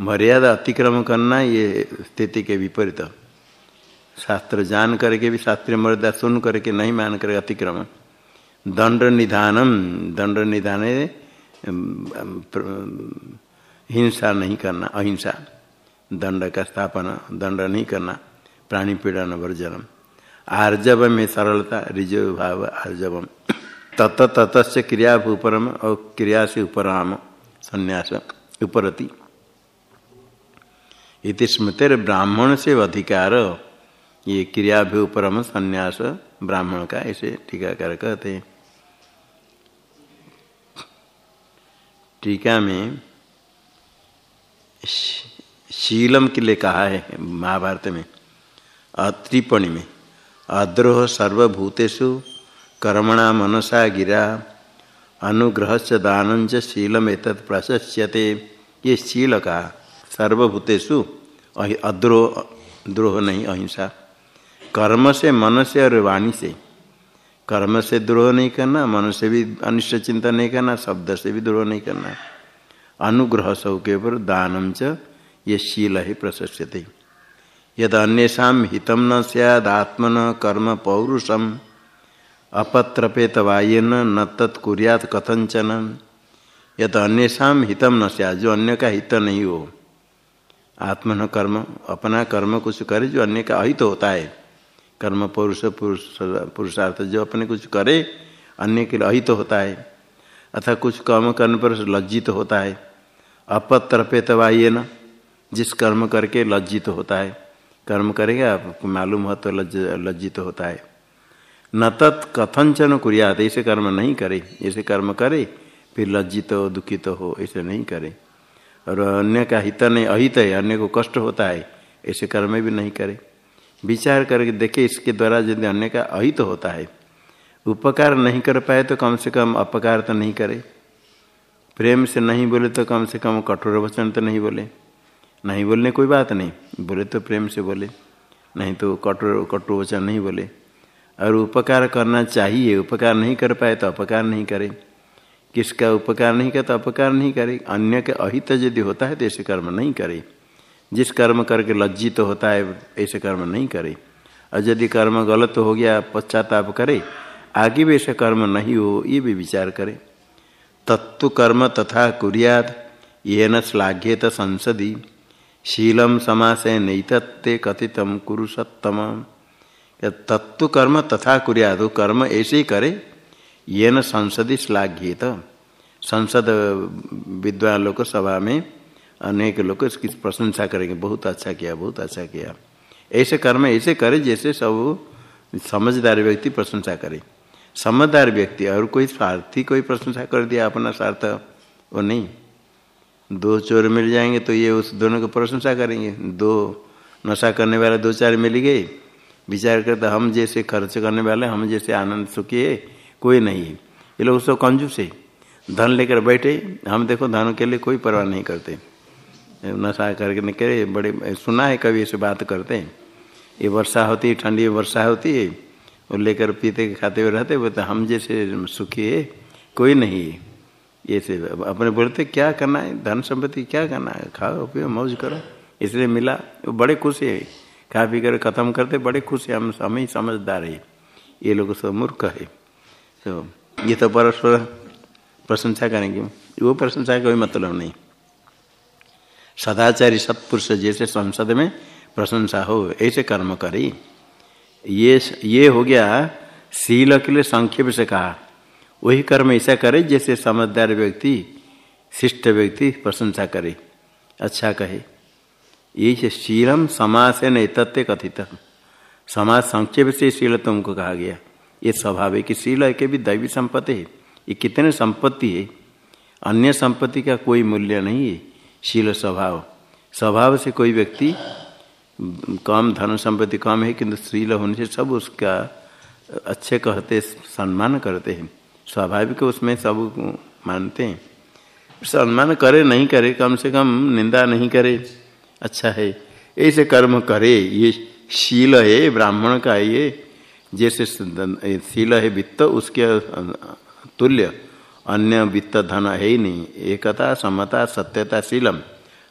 मर्यादा अतिक्रमण करना, ये स्थिति के विपरीत। शास्त्र जान करके भी शास्त्रीय मर्यादा सुन करके नहीं मान करके अतिक्रमण। दंड निधानम। दंड निधान हिंसा नहीं करना, अहिंसा। दंड का स्थापना, दंड नहीं करना, प्राणी पीड़न वर्जनम। आर्जव में सरलता रिजव भाव आर्जवम। तत ततस्य क्रिया उपरम और क्रिया से उपराम, संन्यास, उपरति। इति स्मृतिर ब्राह्मण से अधिकार, ये क्रिया भी उपरम संन्यास, ब्राह्मण का ऐसे टीकाकार कहते हैं। टीका में शीलम के लिए कहा है महाभारत में टिप्पणी में अद्रोह सर्वभूतेषु, कर्मणा मनसा गिरा अनुग्रह से दान शीलम एत प्रशस्यते। ये शील का सर्वभूतेषु अद्रोह, द्रोह नहीं, अहिंसा। कर्म से मन से और वाणी से। कर्म से द्रोह नहीं करना मन से भी अनिष्ट चिंतन नहीं करना, शब्द से भी द्रोह नहीं करना। अनुग्रह सब के ऊपर दानम च ये शील ही प्रशस्यते। यद अन्यषा हितम न सैदात्मन कर्म पौरुषम अपत्रपेत वायन न तत्कुरियात कथंचन यद अन्यषा हितम न सैद जो अन्य का हित नहीं हो। आत्मन कर्म, अपना कर्म कुछ करे, जो अन्य का अहित होता है। कर्म पौरुष, पुरुष, पुरुषार्थ, जो अपने कुछ करे, अन्य के लिए अहित होता है। अथा कुछ कर्म करने पर लज्जित होता है। अपत्रपेत वायन जिस कर्म करके लज्जित तो होता है, कर्म करेगा आपको मालूम हो तो लज्ज, लज्जित तो होता है। न तत् कथनचन कुरियात, ऐसे कर्म नहीं करे। ऐसे कर्म करे, फिर लज्जित तो हो, दुखित तो हो, ऐसे नहीं करे। और अन्य का हित नहीं, अहित है, अन्य को कष्ट होता है, ऐसे कर्म भी नहीं करे। विचार करके देखे इसके द्वारा यदि अन्य का अहित होता है, उपकार नहीं कर पाए तो कम से कम अपकार तो नहीं करे। प्रेम से नहीं बोले तो कम से कम कठोर वचन तो नहीं बोले। नहीं बोलने कोई बात नहीं। बोले तो प्रेम से बोले, नहीं तो कठोर कटु वचन नहीं बोले। और उपकार करना चाहिए, उपकार नहीं कर पाए तो अपकार नहीं करे। किसका उपकार नहीं करे तो अपकार नहीं करे। अन्य के अहित यदि होता है तो ऐसे कर्म नहीं करे। जिस कर्म करके लज्जित तो होता है, ऐसे कर्म नहीं करे। और यदि कर्म गलत हो गया, पश्चाताप करे, आगे भी ऐसे कर्म नहीं हो, ये भी विचार करे। तत्व कर्म तथा कुरियाद ये न श्लाघ्यत संसदी। शीलम समासे नैतत्ते कथितम कुरु सत्तम तत्व कर्म तथा कुरियाद कर्म ऐसे ही करे, ये न संसदी श्लाघ्यत। संसद विद्वान लोग सभा में अनेक लोग इसकी प्रशंसा करेंगे, बहुत अच्छा किया, बहुत अच्छा किया। ऐसे कर्म ऐसे करे जैसे सब समझदार व्यक्ति प्रशंसा करे। समझदार व्यक्ति और कोई स्वार्थी कोई प्रशंसा कर दिया अपना स्वार्थ, वो नहीं। दो चोर मिल जाएँगे तो ये उस दोनों को प्रशंसा करेंगे। दो नशा करने वाले दो चार मिल गए। विचार करते, हम जैसे खर्च करने वाले, हम जैसे आनंद सुखी है, कोई नहीं है। ये लोग उसको कंजूस है। धन लेकर बैठे, हम देखो धन के लिए कोई परवाह नहीं करते। नशा करके निकले, बड़े, सुना है कभी ऐसे बात करते हैं। ये वर्षा होती है, ठंडी वर्षा होती है और लेकर पीते, खाते हुए रहते बोलते, हम जैसे सुखी है, कोई नहीं है। ये से अपने बोलते, क्या करना है? धन संपत्ति क्या करना है? खाओ पियो मौज करो। इसलिए मिला। वो बड़े खुश है। खा, पी कर खत्म करते, बड़े खुश है। हम हम ही समझदार है। ये लोग सब मूर्ख है। तो ये तो परस्पर प्रशंसा करेंगे। वो प्रशंसा का कोई मतलब नहीं। सदाचारी सत्पुरुष जैसे संसद में प्रशंसा हो, ऐसे कर्म करे। ये ये हो गया। शील के लिए संक्षेप से कहा। वही कर्म ऐसा करे जैसे समझदार व्यक्ति, शिष्ट व्यक्ति प्रशंसा करे। अच्छा कहे। ये शीलम समाज से नहीं तथ्य कथित। समाज संक्षेप से शील तुमको कहा गया। ये स्वभाव है कि शील के भी दैवी संपत्ति है। ये कितने संपत्ति है? अन्य संपत्ति का कोई मूल्य नहीं है। शील स्वभाव। स्वभाव से कोई व्यक्ति, कम धन संपत्ति कम है, किंतु शील होने से सब उसका अच्छे कहते, सम्मान करते हैं। स्वाभाविक उसमें सब मानते हैं। सम्मान करे नहीं करे, कम से कम निंदा नहीं करे। अच्छा है, ऐसे कर्म करे, ये शील है, ब्राह्मण का ये, जैसे शील है वित्त, उसके तुल्य, अन्य वित्त धन है ही नहीं। एकता, समता, सत्यता, शीलम,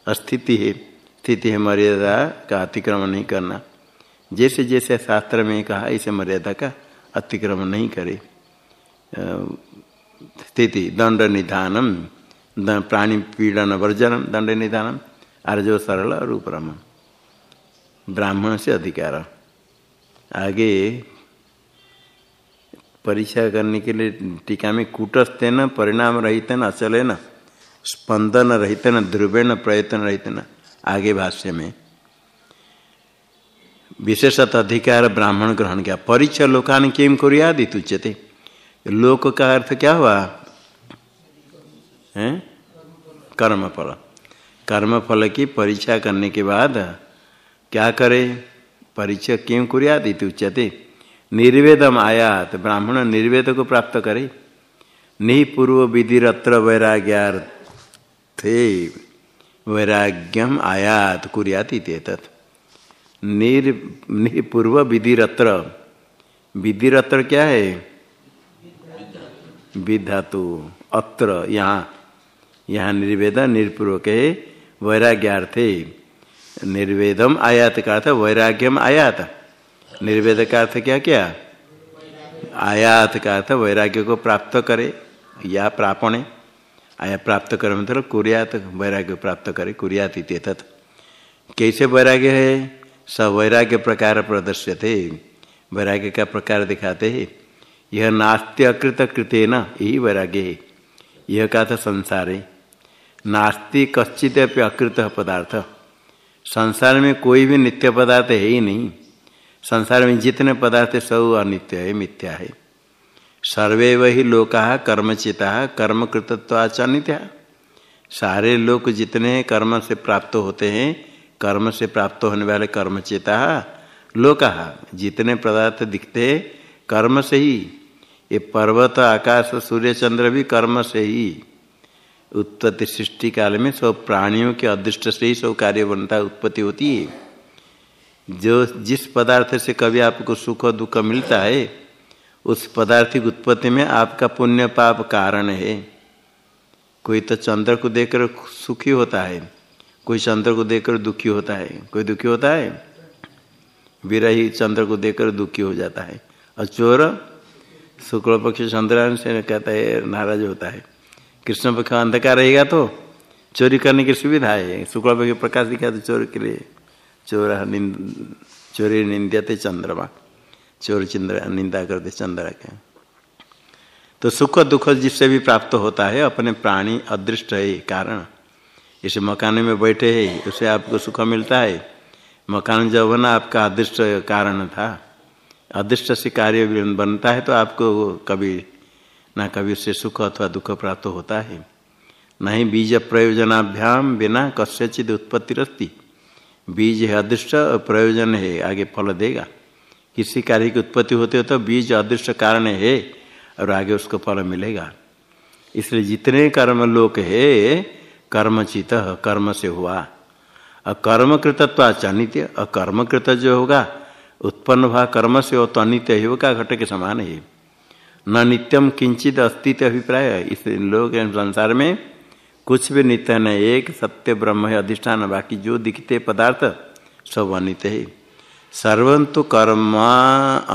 अस्थिति है। स्थिति है मर्यादा का अतिक्रमण नहीं करना। जैसे जैसे शास्त्र में कहा, इसे मर्यादा का अतिक्रमण नहीं करे। स्थिति दंड निधानम प्राणी पीड़न वर्जनम दंड निधानम आर्जो सरल और उपरम ब्राह्मण से अधिकार। आगे परीक्षा करने के लिए टीका में कूटस्थे न परिणाम रहित न अचल न स्पंदन रहित न ध्रुवेण प्रयत्न रहित न आगे भाष्य में। विशेषत अधिकार ब्राह्मण ग्रहण किया। परीक्षा लोकान किम कुरियादि तुच्यते। लोक का अर्थ क्या हुआ? है? कर्म फल कर्म फल की परीक्षा करने के बाद क्या करे? परीक्षा क्यों कुरियादि? उच्यते निर्वेदम आयात। ब्राह्मण निर्वेद को प्राप्त करे। नहीं पूर्व विधिरत्र वैराग्यार्थे वैराग्यम आयात कुरियाति तत्। निर पूर्व विधिरत्र विधिरत्र क्या है? विधातु, अत्र, यहाँ। यहाँ निर्वेद निर्पूर्वक है वैराग्यार्थे। निर्वेदम आयात का अर्थ वैराग्यम आयात। निर्वेद का अर्थ क्या क्या? आयात का अर्थ वैराग्य को प्राप्त करे, या प्रापणे। आया प्राप्त करे मतलब कुरियात, वैराग्य प्राप्त करे, कुरियात इत्यत कैसे वैराग्य है? स वैराग्य प्रकार प्रदर्श्य थे वैराग्य का प्रकार दिखाते हैं। यह नास्त्य अकृत कृत्य न यही वैराग्य। है यह का था संसार। है नास्ति कश्चित अकृत पदार्थ। संसार में कोई भी नित्य पदार्थ है ही नहीं। संसार में जितने पदार्थ सब अनित्य है, मिथ्या है। सर्वे वही लोका कर्मचिता कर्म कृतत्वाच सारे लोग जितने कर्म से प्राप्त होते हैं, कर्म से प्राप्त होने वाले कर्मचिता, लोका जितने पदार्थ दिखते हैं कर्म से ही। ये पर्वत, आकाश सूर्य चंद्र भी कर्म से ही। उत्पत्ति सृष्टि काल में सब प्राणियों के अदृष्ट से ही सब कार्य बनता, उत्पत्ति होती है। जो जिस पदार्थ से कभी आपको सुख और दुख मिलता है, उस पदार्थिक उत्पत्ति में आपका पुण्य पाप कारण है। कोई तो चंद्र को देखकर सुखी होता है, कोई चंद्र को देखकर दुखी होता है, कोई दुखी होता है। विरही चंद्र को देखकर दुखी हो जाता है। और चोर शुक्ल पक्ष चंद्रायन से कहता है नाराज़ होता है। कृष्ण पक्ष अंधकार रहेगा तो चोरी करने की सुविधा है। शुक्ल पक्ष प्रकाश दिखा तो चोर के लिए चोर निंद, चोरी निंदते चंद्रमा। चोर चंद्र निंदा करते चंद्रा के। तो सुख दुख जिससे भी प्राप्त होता है, अपने प्राणी अदृष्ट है कारण। इस मकान में बैठे है उससे आपको सुख मिलता है। मकान जब बना, आपका अदृष्ट कारण था। अदृष्ट से कार्य बनता है तो आपको कभी ना कभी उससे सुख अथवा दुख प्राप्त होता है। नहीं बीज प्रयोजनाभ्याम बिना कस्यचित उत्पत्ति रस्ती। बीज है अदृष्ट और प्रयोजन है, आगे फल देगा। किसी कार्य की उत्पत्ति होती हो तो बीज अदृष्ट कारण है और आगे उसको फल मिलेगा। इसलिए जितने कर्म लोक है, कर्मचित कर्म से हुआ। अकर्म कृतत्व अनित्य अकर्म कृत जो होगा उत्पन्न हुआ कर्म से वो तो अनित्य ही का घट के समान है? न नित्यम किंचित अस्तित्व अभिप्राय इस लोग संसार में कुछ भी नित्य न एक, सत्य, ब्रह्म है, अधिष्ठान, बाकी जो दिखते पदार्थ, सब अनित्य है। सर्वंतु कर्म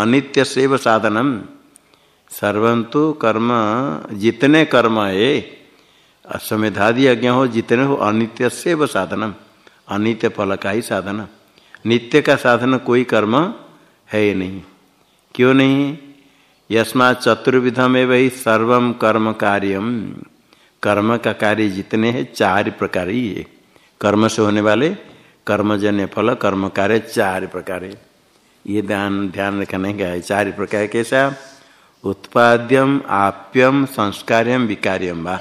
अनित्य सेव साधनम। सर्वंतु कर्म जितने कर्म है अश्वमेधादि यज्ञ हो, जितने हो, अनित्य से व साधनम। अनित्य फल का ही साधन नित्य का साधन कोई कर्म है ही नहीं। क्यों नहीं? यस्मा चतुर्विधम एवं सर्व कर्म कार्यम कर्म का कार्य जितने हैं चार प्रकार ही है। कर्म से होने वाले कर्मजन्य फल कर्म कार्य चार प्रकार है। ये ध्यान ध्यान रखने का है चार प्रकार कैसा? उत्पाद्यम आप्यम संस्कार्यम विकार्यम वा।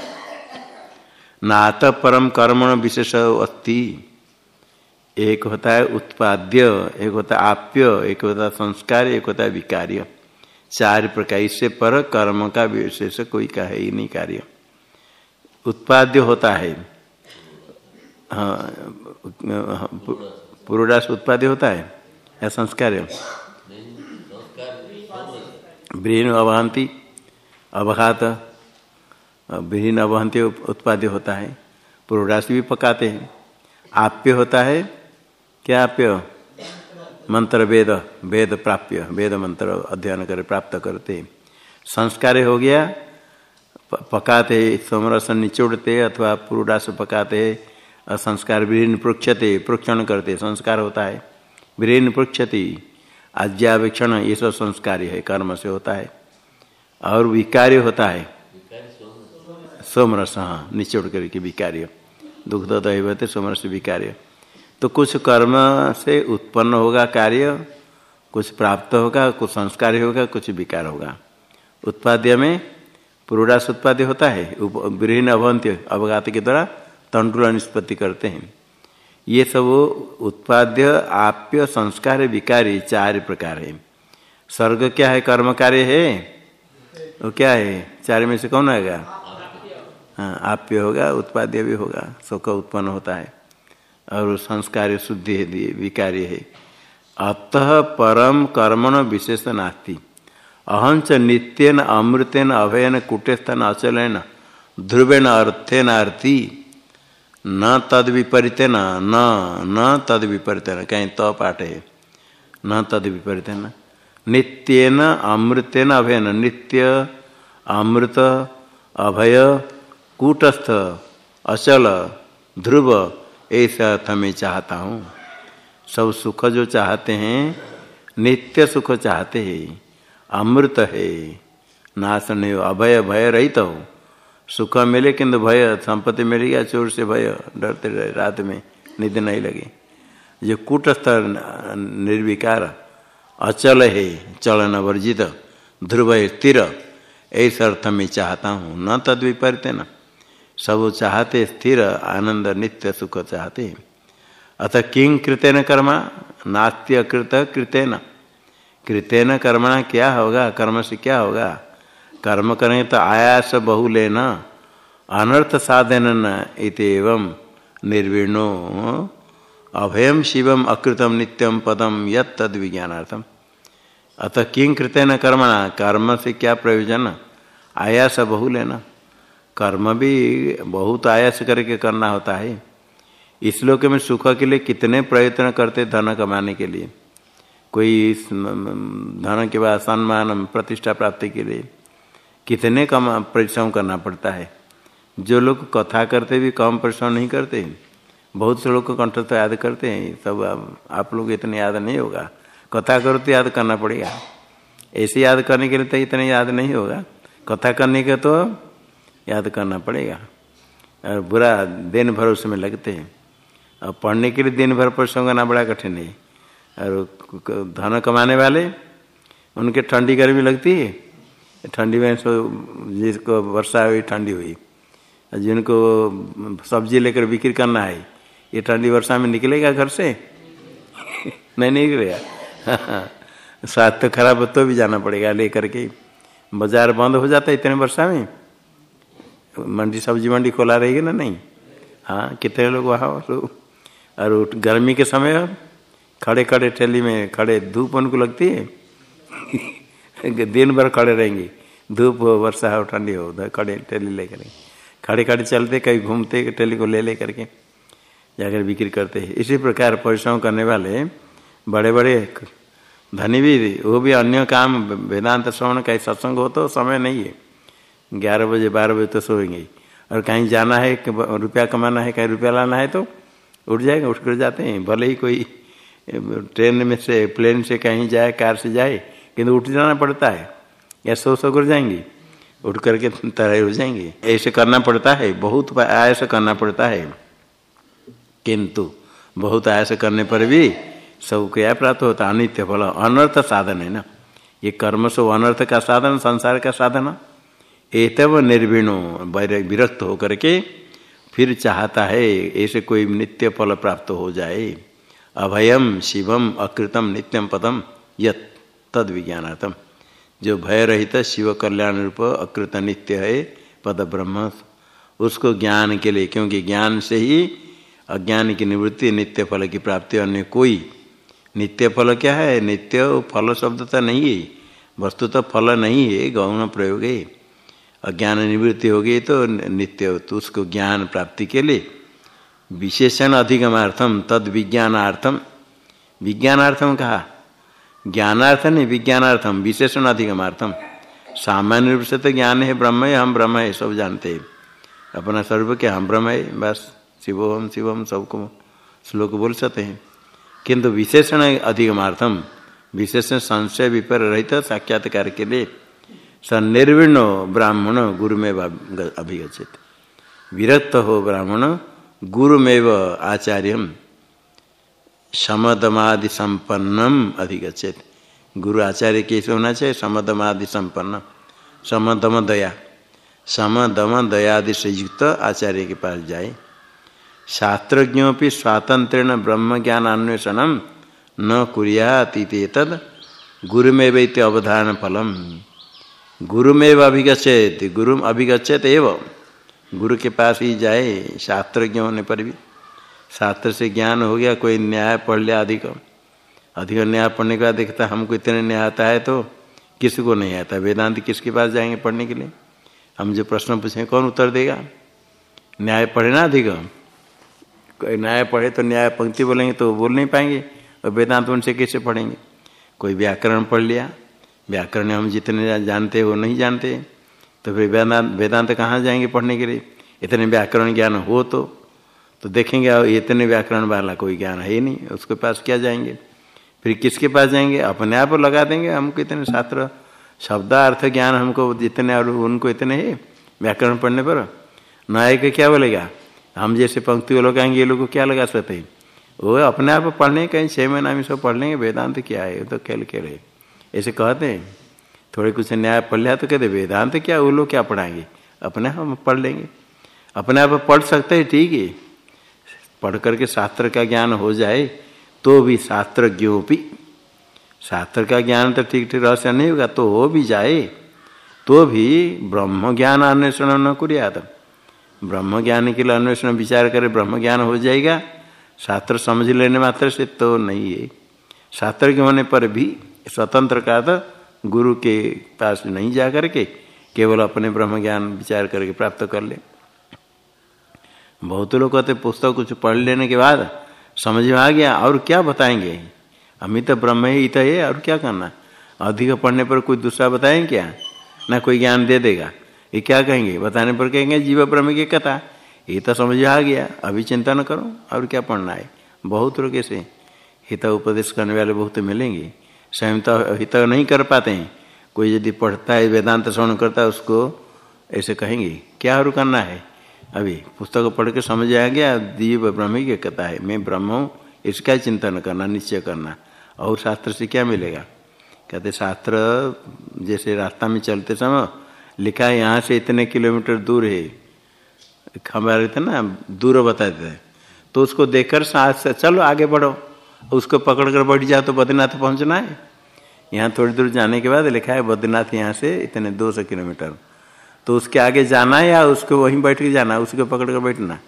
नात परम कर्मण विशेष अस्ति एक होता है उत्पाद्य, एक होता है आप्य, एक होता है संस्कार, एक होता है विकार्य। चार प्रकार, इससे पर कर्म का विशेष कोई का है ही नहीं कार्य। उत्पाद्य होता है। हाँ पूर्वदास उत्पाद्य होता है, या संस्कार? ब्रेन अवहंती, अवघात विहीन अवहंती उत्पाद्य होता है। पूर्वराशि भी पकाते हैं। आप्य होता है क्या आप्य मंत्र वेद वेद प्राप्य, वेद मंत्र अध्ययन कर, प्राप्त करते। संस्कार हो गया पकाते, सोमरस निचोड़ते अथवा पूर्वराश पकाते, संस्कार विहीन पृक्षते, पृक्षण करते, संस्कार होता है। विहीन पृक्षति, आज्ञावेक्षण, ये सब संस्कार है, कर्म से होता है। और विकार्य होता है। सोमरस हाँ निचोड़ करके विकार्य। दुग्ध दैवते सोमरस विकार्य। तो कुछ कर्म से उत्पन्न होगा कार्य, कुछ प्राप्त होगा, कुछ संस्कार होगा, कुछ विकार होगा। उत्पाद्य में पुरुडास उत्पाद्य होता है विहीन अभंत्य अवगात के द्वारा तंडुल निष्पत्ति करते हैं। ये सब उत्पाद्य, आप्य, संस्कार, विकारी चार प्रकार है। स्वर्ग क्या है, कर्म कार्य है? वो क्या है? चार में से कौन आएगा? हाँ आप्य होगा, उत्पाद्य भी होगा, सुख उत्पन्न होता है। और संस्कार शुद्धि है विकार्य है। अतः परम कर्मण विशेष नास्ती अहंच नित्यन, अमृतेन, अभयन, कुटेस्थन अचलन ध्रुवेण अर्थेन अर्थी न तद विपरीतेन न न तद विपरीतेन कहीं तो पाठ है। न तद विपरीतेन नित्यन, अमृतेन, अभयन, नित्य, अमृत, अभय, कूटस्थ, अचल, ध्रुव ऐसा अर्थ में चाहता हूँ। सब सुख जो चाहते हैं, नित्य सुख चाहते हैं, अमृत है। नाश नहीं हो, अभय, भय रहित तो सुख मिले किंतु भय, संपत्ति मिल गया चोर से भय, डरते रहे, रात में निद नहीं लगे। जो कूटस्थ निर्विकार, अचल है, चलन वर्जित, ध्रुव स्थिर। ऐसा अर्थ में चाहता हूँ, न तद विपरीत न। सब चाहते स्थिर, आनंद, नित्य, सुख चाहते अतः किंग कृतेन कर्मा? नास्त्य कृतेन। कृतेन कर्मणा क्या होगा? कर्म से क्या होगा? कर्म करें तो आयास बहुलेन। अनर्थ साधन इतम निर्वीणो। अभयम शिवम अकृतम नित्यम पदम यद तद विज्ञानार्थम अतः किंग कृतेन कर्मणा? कर्म से क्या प्रयोजन? आयास बहुलेना। कर्म भी बहुत आयास करके करना होता है। इस लोक में सुख के लिए कितने प्रयत्न करते धन कमाने के लिए। कोई धन के बाद सम्मान, प्रतिष्ठा प्राप्ति के लिए कितने कम परिश्रम करना पड़ता है। जो लोग कथा करते भी कम परिश्रम नहीं करते, बहुत से लोग को कंठस्थ याद करते हैं, सब आप लोग इतने याद नहीं होगा। कथा करो तो याद करना पड़ेगा। ऐसे याद करने के लिए तो इतने याद नहीं होगा। कथा करने के तो याद करना पड़ेगा। और बुरा दिन भर उसमें लगते हैं। और पढ़ने के लिए दिन भर परिश्रम करना बड़ा कठिन है। और धन कमाने वाले, उनके ठंडी गर्मी लगती है। ठंडी में सो, जिसको वर्षा हुई, ठंडी हुई। जिनको सब्ज़ी लेकर बिक्री करना है, ये ठंडी वर्षा में निकलेगा घर से? नहीं निकलेगा। स्वास्थ्य खराब तो भी जाना पड़ेगा लेकर के। बाज़ार बंद हो जाता है इतने वर्षा में। मंडी, सब्ज़ी मंडी खोला रहेगी ना? नहीं। हाँ कितने लोग वहाँ? और गर्मी के समय खड़े खड़े ठेली में खड़े, धूप उनको लगती है? दिन भर खड़े रहेंगे। धूप हो, वर्षा हो, ठंडी हो खड़े ठेली लेकर खड़े खड़े चलते, कहीं घूमते, ठेली को ले ले करके जाकर बिक्री करते हैं। इसी प्रकार परिश्रम करने वाले बड़े बड़े धनी भी, वो भी अन्य काम, वेदांत, श्रवण का सत्संग हो तो समय नहीं है। ग्यारह बजे, बारह बजे तो सोएँगे और कहीं जाना है रुपया कमाना है, कहीं रुपया लाना है तो उठ जाएगा उठ कर जाते हैं। भले ही कोई, ट्रेन में से, प्लेन से कहीं जाए, कार से जाए, किंतु उठ जाना पड़ता है। या सो सो कर जाएँगे। उठ करके तरह हो जाएँगे। ऐसे करना पड़ता है, बहुत आयस करना पड़ता है। किंतु बहुत आयस करने पर भी सब क्या प्राप्त होता अनित्य फल, अनर्थ साधन है ना। ये कर्म सो अनर्थ का साधन, संसार का साधन। एतव निर्विणो विरक्त होकर के फिर चाहता है, ऐसे कोई नित्य फल प्राप्त हो जाए। अभयम शिवम अकृतम नित्यम पदम यद तद विज्ञानार्थम जो भय रहित शिव कल्याण रूप अकृत नित्य है, पद ब्रह्म। उसको ज्ञान के लिए, क्योंकि ज्ञान से ही अज्ञान की निवृत्ति नित्य फल की प्राप्ति, अन्य कोई नित्य फल क्या है? नित्य फल शब्द तो नहीं है। वस्तु तो फल नहीं है, गौण प्रयोग। है अज्ञान निवृत्ति होगी तो नित्य तो उसको ज्ञान प्राप्ति के लिए। विशेषण अधिगमार्थम तद विज्ञानार्थम। विज्ञानार्थम कहा? ज्ञानार्थ नहीं, विज्ञानार्थम, विशेषण अधिगमार्थम सामान्य रूप से तो ज्ञान है, ब्रह्म है, हम ब्रह्म है, सब जानते हैं। अपना स्वरूप क्या हम ब्रह्म है, बस शिवोहम शिवम, सबको श्लोक बोल सकते हैं। किंतु विशेषण अधिगमार्थम विशेषण संशय विपर रहित साक्षात्कार के लिए स ब्राह्मण गुरु में अभिगछित विरक्त हो ब्राह्मण गुरुमेव आचार्य समदमादि संपन्नम अधिगछित गुरु आचार्य कैसे होना चाहिए? समदमादि संपन्न समदम दया समदम दयादि से युक्त आचार्य के पास जाए। शास्त्रज्ञों भी स्वातंत्रण ब्रह्म ज्ञान अन्वेषण न कुरियातीत तद गुरुमेव अवधारण फलम गुरुमेव अभिगछेत गुरु अभिगछेत एवं। गुरु के पास ही जाए, शास्त्रज्ञ होने पर भी। शास्त्र से ज्ञान हो गया, कोई न्याय पढ़ लिया अधिक। अधिक न्याय पढ़ने के बाद देखता, हमको इतने न्याय आता है तो किसी को नहीं आता। वेदांत किसके पास जाएँगे पढ़ने के लिए? हम जो प्रश्न पूछें, कौन उत्तर देगा? न्याय पढ़े ना अधिक। कोई न्याय पढ़े तो न्याय पंक्ति बोलेंगे तो बोल नहीं पाएँगे, और वेदांत उनसे कैसे पढ़ेंगे? कोई व्याकरण पढ़ लिया व्याकरण हम जितने जानते वो नहीं जानते। तो फिर वेदांत वेदांत कहाँ जाएँगे पढ़ने के लिए? इतने व्याकरण ज्ञान हो तो तो देखेंगे इतने व्याकरण वाला कोई ज्ञान है ही नहीं, उसके पास क्या जाएँगे? फिर किसके पास जाएँगे? अपने आप लगा देंगे हमको इतने शास्त्र, शब्दार्थ ज्ञान हमको जितने और उनको इतने है, व्याकरण पढ़ने पर। नायक क्या बोलेगा? हम जैसे पंक्ति वो लगाएँगे ये लोग को क्या लगा सकते हैं? वो अपने आप पढ़ने, कहीं छः महीना में सब पढ़ लेंगे, वेदांत क्या है? तो खेल खेल है। ऐसे कहते हैं थोड़े कुछ न्याय पढ़ लिया तो कहते वेदांत क्या, वो लोग क्या पढ़ाएँगे? अपने हम पढ़ लेंगे। अपने आप पढ़ सकते हैं, ठीक है। पढ़ करके शास्त्र का ज्ञान हो जाए तो भी शास्त्रज्ञों भी। शास्त्र का ज्ञान तो ठीक ठीक रहस्य नहीं होगा तो हो भी जाए तो भी ब्रह्म ज्ञान अन्वेषण न कुरियात ब्रह्म ज्ञान के लिए अन्वेषण विचार करे ब्रह्म ज्ञान हो जाएगा। शास्त्र समझ लेने मात्र से तो नहीं है। शास्त्र के होने पर भी स्वतंत्र का तो गुरु के पास नहीं जा करके, केवल अपने ब्रह्म ज्ञान विचार करके प्राप्त कर ले। बहुत लोग कहते, पुस्तक कुछ पढ़ लेने के बाद समझ में आ गया, और क्या बताएँगे? अमित तो ब्रह्म ही तो है, और क्या करना? अधिक पढ़ने पर कोई दूसरा बताएँ क्या? ना कोई ज्ञान दे देगा। ये क्या कहेंगे? बताने पर कहेंगे, जीव ब्रह्म की कथा। ये तो समझ आ गया। अभी चिंता न करो, और क्या पढ़ना है? बहुत लोग ऐसे हित उपदेश करने वाले बहुत मिलेंगे। स्वयं तो हित नहीं कर पाते हैं। कोई यदि पढ़ता है, वेदांत श्रवण करता है, उसको ऐसे कहेंगे, क्या और करना है? अभी पुस्तक पढ़ के समझ आ गया जीव ब्रह्म की कथा है। मैं ब्रह्म हूँ, इसका चिंतन करना, निश्चय करना। और शास्त्र से क्या मिलेगा? कहते, शास्त्र जैसे रास्ता में चलते समय लिखा है, यहाँ से इतने किलोमीटर दूर है। हमारे थे ना, दूर बताते थे तो उसको देखकर साथ से चलो आगे बढ़ो। उसको पकड़ कर बढ़ जाओ तो बद्रीनाथ पहुँचना है। यहाँ थोड़ी दूर जाने के बाद लिखा है, बद्रीनाथ यहाँ से इतने दो सौ किलोमीटर। तो उसके आगे जाना है या उसको वहीं बैठ के जाना उसको पकड़ कर बैठना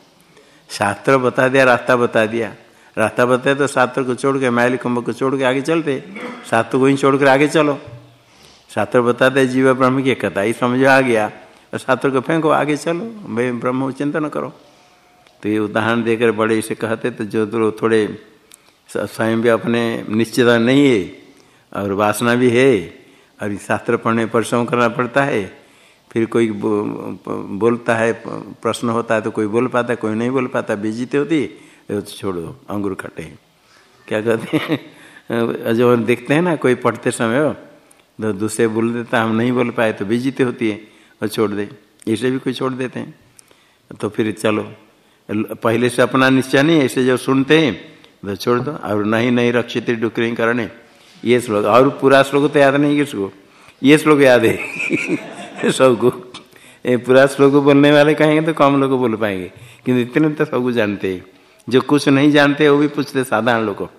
शास्त्र बता दिया, रास्ता बता दिया। रास्ता बताया तो शास्त्र को छोड़ के मैल कुंभ को छोड़ के आगे चलते। शास्त्र को ही छोड़ कर आगे चलो। शास्त्र बताते जीव ब्रह्म की कथा ही समझ आ गया। और शास्त्र को फेंको, आगे चलो। भाई ब्रह्म चिंतन करो। तो ये उदाहरण देकर बड़े इसे कहते तो जो तो थोड़े स्वयं भी अपने निश्चित नहीं है, और वासना भी है, और शास्त्र पढ़ने परिश्रम करना पड़ता है। फिर कोई बोलता है प्रश्न होता है तो कोई बोल पाता है, कोई नहीं बोल पाता बेजीते होती तो छोड़ो, अंगूर खटे क्या कहते हैं? जो देखते हैं ना, कोई पढ़ते समय तो दूसरे बोल देता, हम नहीं बोल पाए तो बेजीते होती है, और छोड़ दे। ऐसे भी कोई छोड़ देते हैं। तो फिर चलो पहले से अपना निश्चय नहीं ऐसे जो सुनते हैं तो छोड़ दो। और नहीं नहीं रक्षित डुकरी करने। ये श्लोक, और पूरा श्लोक तो याद नहीं किसको? ये श्लोक याद है। सबको। ये पूरा श्लोक बोलने वाले कहेंगे तो कम लोग बोल पाएँगे। किंतु इतने तो सबको जानते हैं। जो कुछ नहीं जानते वो भी पूछते साधारण लोग।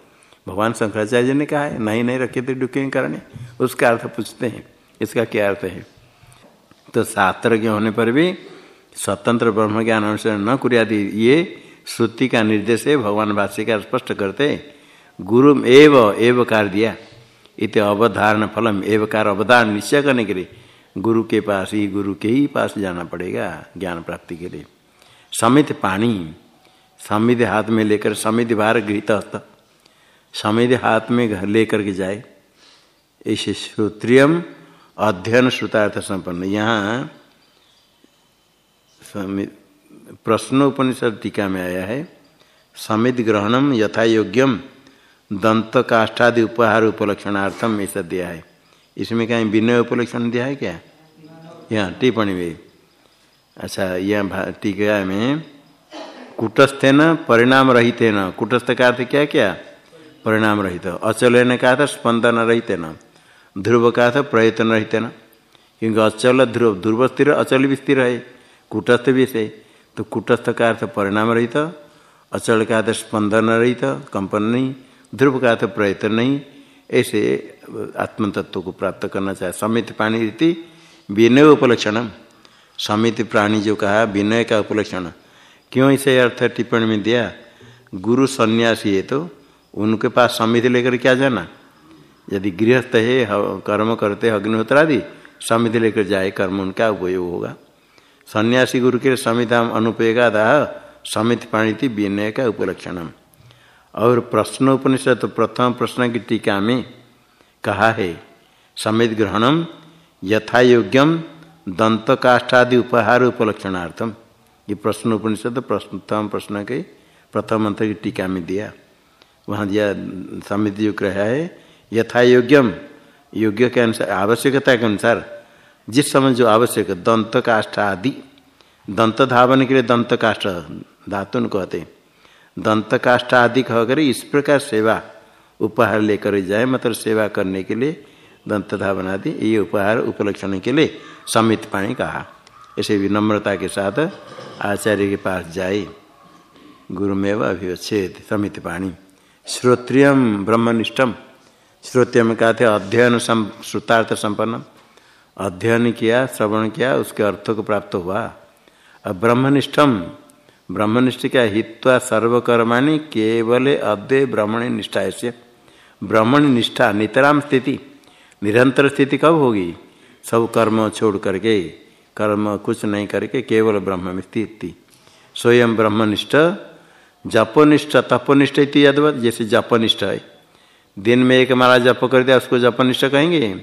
भगवान शंकराचार्य जी ने कहा है, नहीं नहीं रखे थे डुके करने। उसका अर्थ पूछते हैं। इसका क्या अर्थ है? तो शास्त्र के होने पर भी स्वतंत्र ब्रह्म ज्ञान अनुसरण न कुरियादि ये श्रुति का निर्देश है, भगवान भाष्य स्पष्ट करते गुरु एव एव कार दिया। इत अवधारण फलम, एवकार अवधारण निश्चय करने के लिए गुरु के पास ही, गुरु के ही पास जाना पड़ेगा ज्ञान प्राप्ति के लिए। समित पानी समिधि हाथ में लेकर समिधि बाहर गृहित समिधि हाथ में घर लेकर के जाए। इस श्रोत्रियम अध्ययन श्रुतार्थ संपन्न। यहाँ प्रश्नोपनिषद टीका में आया है समित ग्रहणम यथा योग्यम दंत काष्ठादि उपहार उपलक्षणार्थम ऐसा दिया है। इसमें कहीं विनय उपलक्षण दिया है क्या? यहाँ टिप्पणी में। अच्छा यह टीका में कुटस्थ न परिणाम रहित न कुटस्थ का अर्थ क्या क्या? परिणाम रहित अचल ने कहा था स्पंदन रहित न ध्रुव का था प्रयत्न रहित न क्योंकि अचल ध्रुव ध्रुव स्थिर, अचल भी स्थिर है, कुटस्थ भी से तो कुटस्थ का अर्थ परिणाम रहित अचल का अर्थ स्पंदन रहित, कंपन नहीं ध्रुव का अर्थ प्रयत्न नहीं, ऐसे आत्म तत्व को प्राप्त करना चाहे समित प्राणी रीति विनय उपलक्षण समित प्राणी जो कहा, विनय का उपलक्षण। क्यों इसे अर्थ टिप्पणी में दिया? गुरु सन्यासी है तो उनके पास समिति लेकर क्या जाना? यदि गृहस्थ है कर्म करते अग्निहोत्र आदि समिति लेकर जाए, कर्म उनका उपयोग होगा। सन्यासी गुरु के समिता अनुपयोगा दाह समित पाणिति विनय का उपलक्षण और प्रश्न उपनिषद तो प्रथम प्रश्न की टीका में कहा है, समित ग्रहणम यथा योग्यम दंत काष्ठादि उपहार उपलक्षणार्थम। ये प्रश्न उपनिषद प्रथम प्रश्न के प्रथम मंत्र की टीका में दिया। वहाँ दिया, समिति जो कहा है यथा योग्यम योग्य के अनुसार, आवश्यकता के अनुसार जिस समय जो आवश्यक दंत काष्ठ आदि। दंत धावन के लिए दंत काष्ठ धातु कहते दंत काष्ठ आदि कहकर इस प्रकार सेवा उपहार लेकर जाए मतलब सेवा करने के लिए दंत धावन आदि, ये उपहार उपलक्षण के लिए समित पाणी कहा। ऐसे विनम्रता के साथ आचार्य के पास जाए। गुरुमेव अभिवच्छेद समित पाणी। श्रोत्रियम ब्रह्मनिष्ठम श्रोत्रियम में कहते अध्ययन श्रुतार्थ संपन्न अध्ययन किया, श्रवण किया, उसके अर्थ को प्राप्त हुआ। अब ब्रह्मनिष्ठम। ब्रह्मनिष्ठ क्या हित्वा सर्वकर्माणी केवल अद्य ब्रह्मण निष्ठा ऐसे ब्रह्मण निष्ठा नितराम स्थिति। निरंतर स्थिति कब होगी? सब कर्म छोड़ करके, कर्म कुछ नहीं करके केवल ब्रह्म में स्थिति। स्वयं ब्रह्मनिष्ठ, जपनिष्ठ, तपनिष्ठ इति यदवत, जैसे जपनिष्ठ है। दिन में एक माला जप कर दिया, उसको जपनिष्ठ कहेंगे?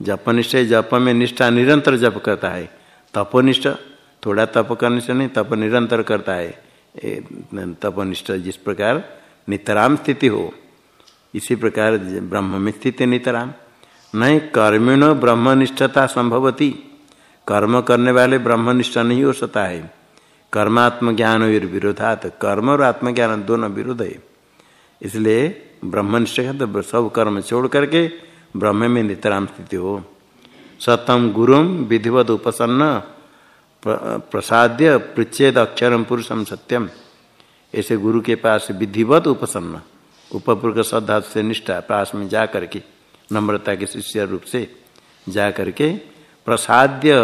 जपनिष्ठ जप में निष्ठा निरंतर जप करता है। तपोनिष्ठ, थोड़ा तप करने से नहीं, तप निरंतर करता है। तपनिष्ठ जिस प्रकार नितराम स्थिति हो, इसी प्रकार ब्रह्म में स्थिति नितराम। नहीं, कर्मिण ब्रह्मनिष्ठता संभवती। कर्म करने वाले ब्रह्मनिष्ठ नहीं हो सकता है। कर्मात्म ज्ञान और विरोधात कर्म और आत्मज्ञान दोनों विरोध है। इसलिए ब्रह्मनिष्ठ है तो सब कर्म छोड़ करके ब्रह्म में नितराम स्थिति हो। सतम गुरुम विधिवत उपसन्न प्रसाद्य पृच्छेद अक्षरम पुरुषम सत्यम। ऐसे गुरु के पास विधिवत उपसन्न उपपूर्व श्रद्धा से निष्ठा, पास में जा करके नम्रता के शिष्य रूप से जा करके प्रसाद्य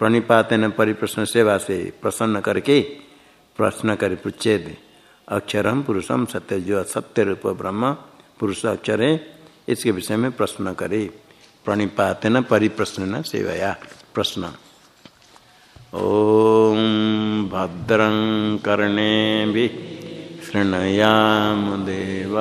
प्रणिपातन परिप्रश्न सेवा से प्रसन्न करके प्रश्न करे पृच्छेद अक्षरम पुरुषम सत्य, जो सत्य रूप ब्रह्म, पुरुष अक्षर है इसके विषय में प्रश्न करे। प्रणिपात न परिप्रश्न न सेवया। प्रश्न। ओम भद्रं कर्णे भी शृणयाम देवा।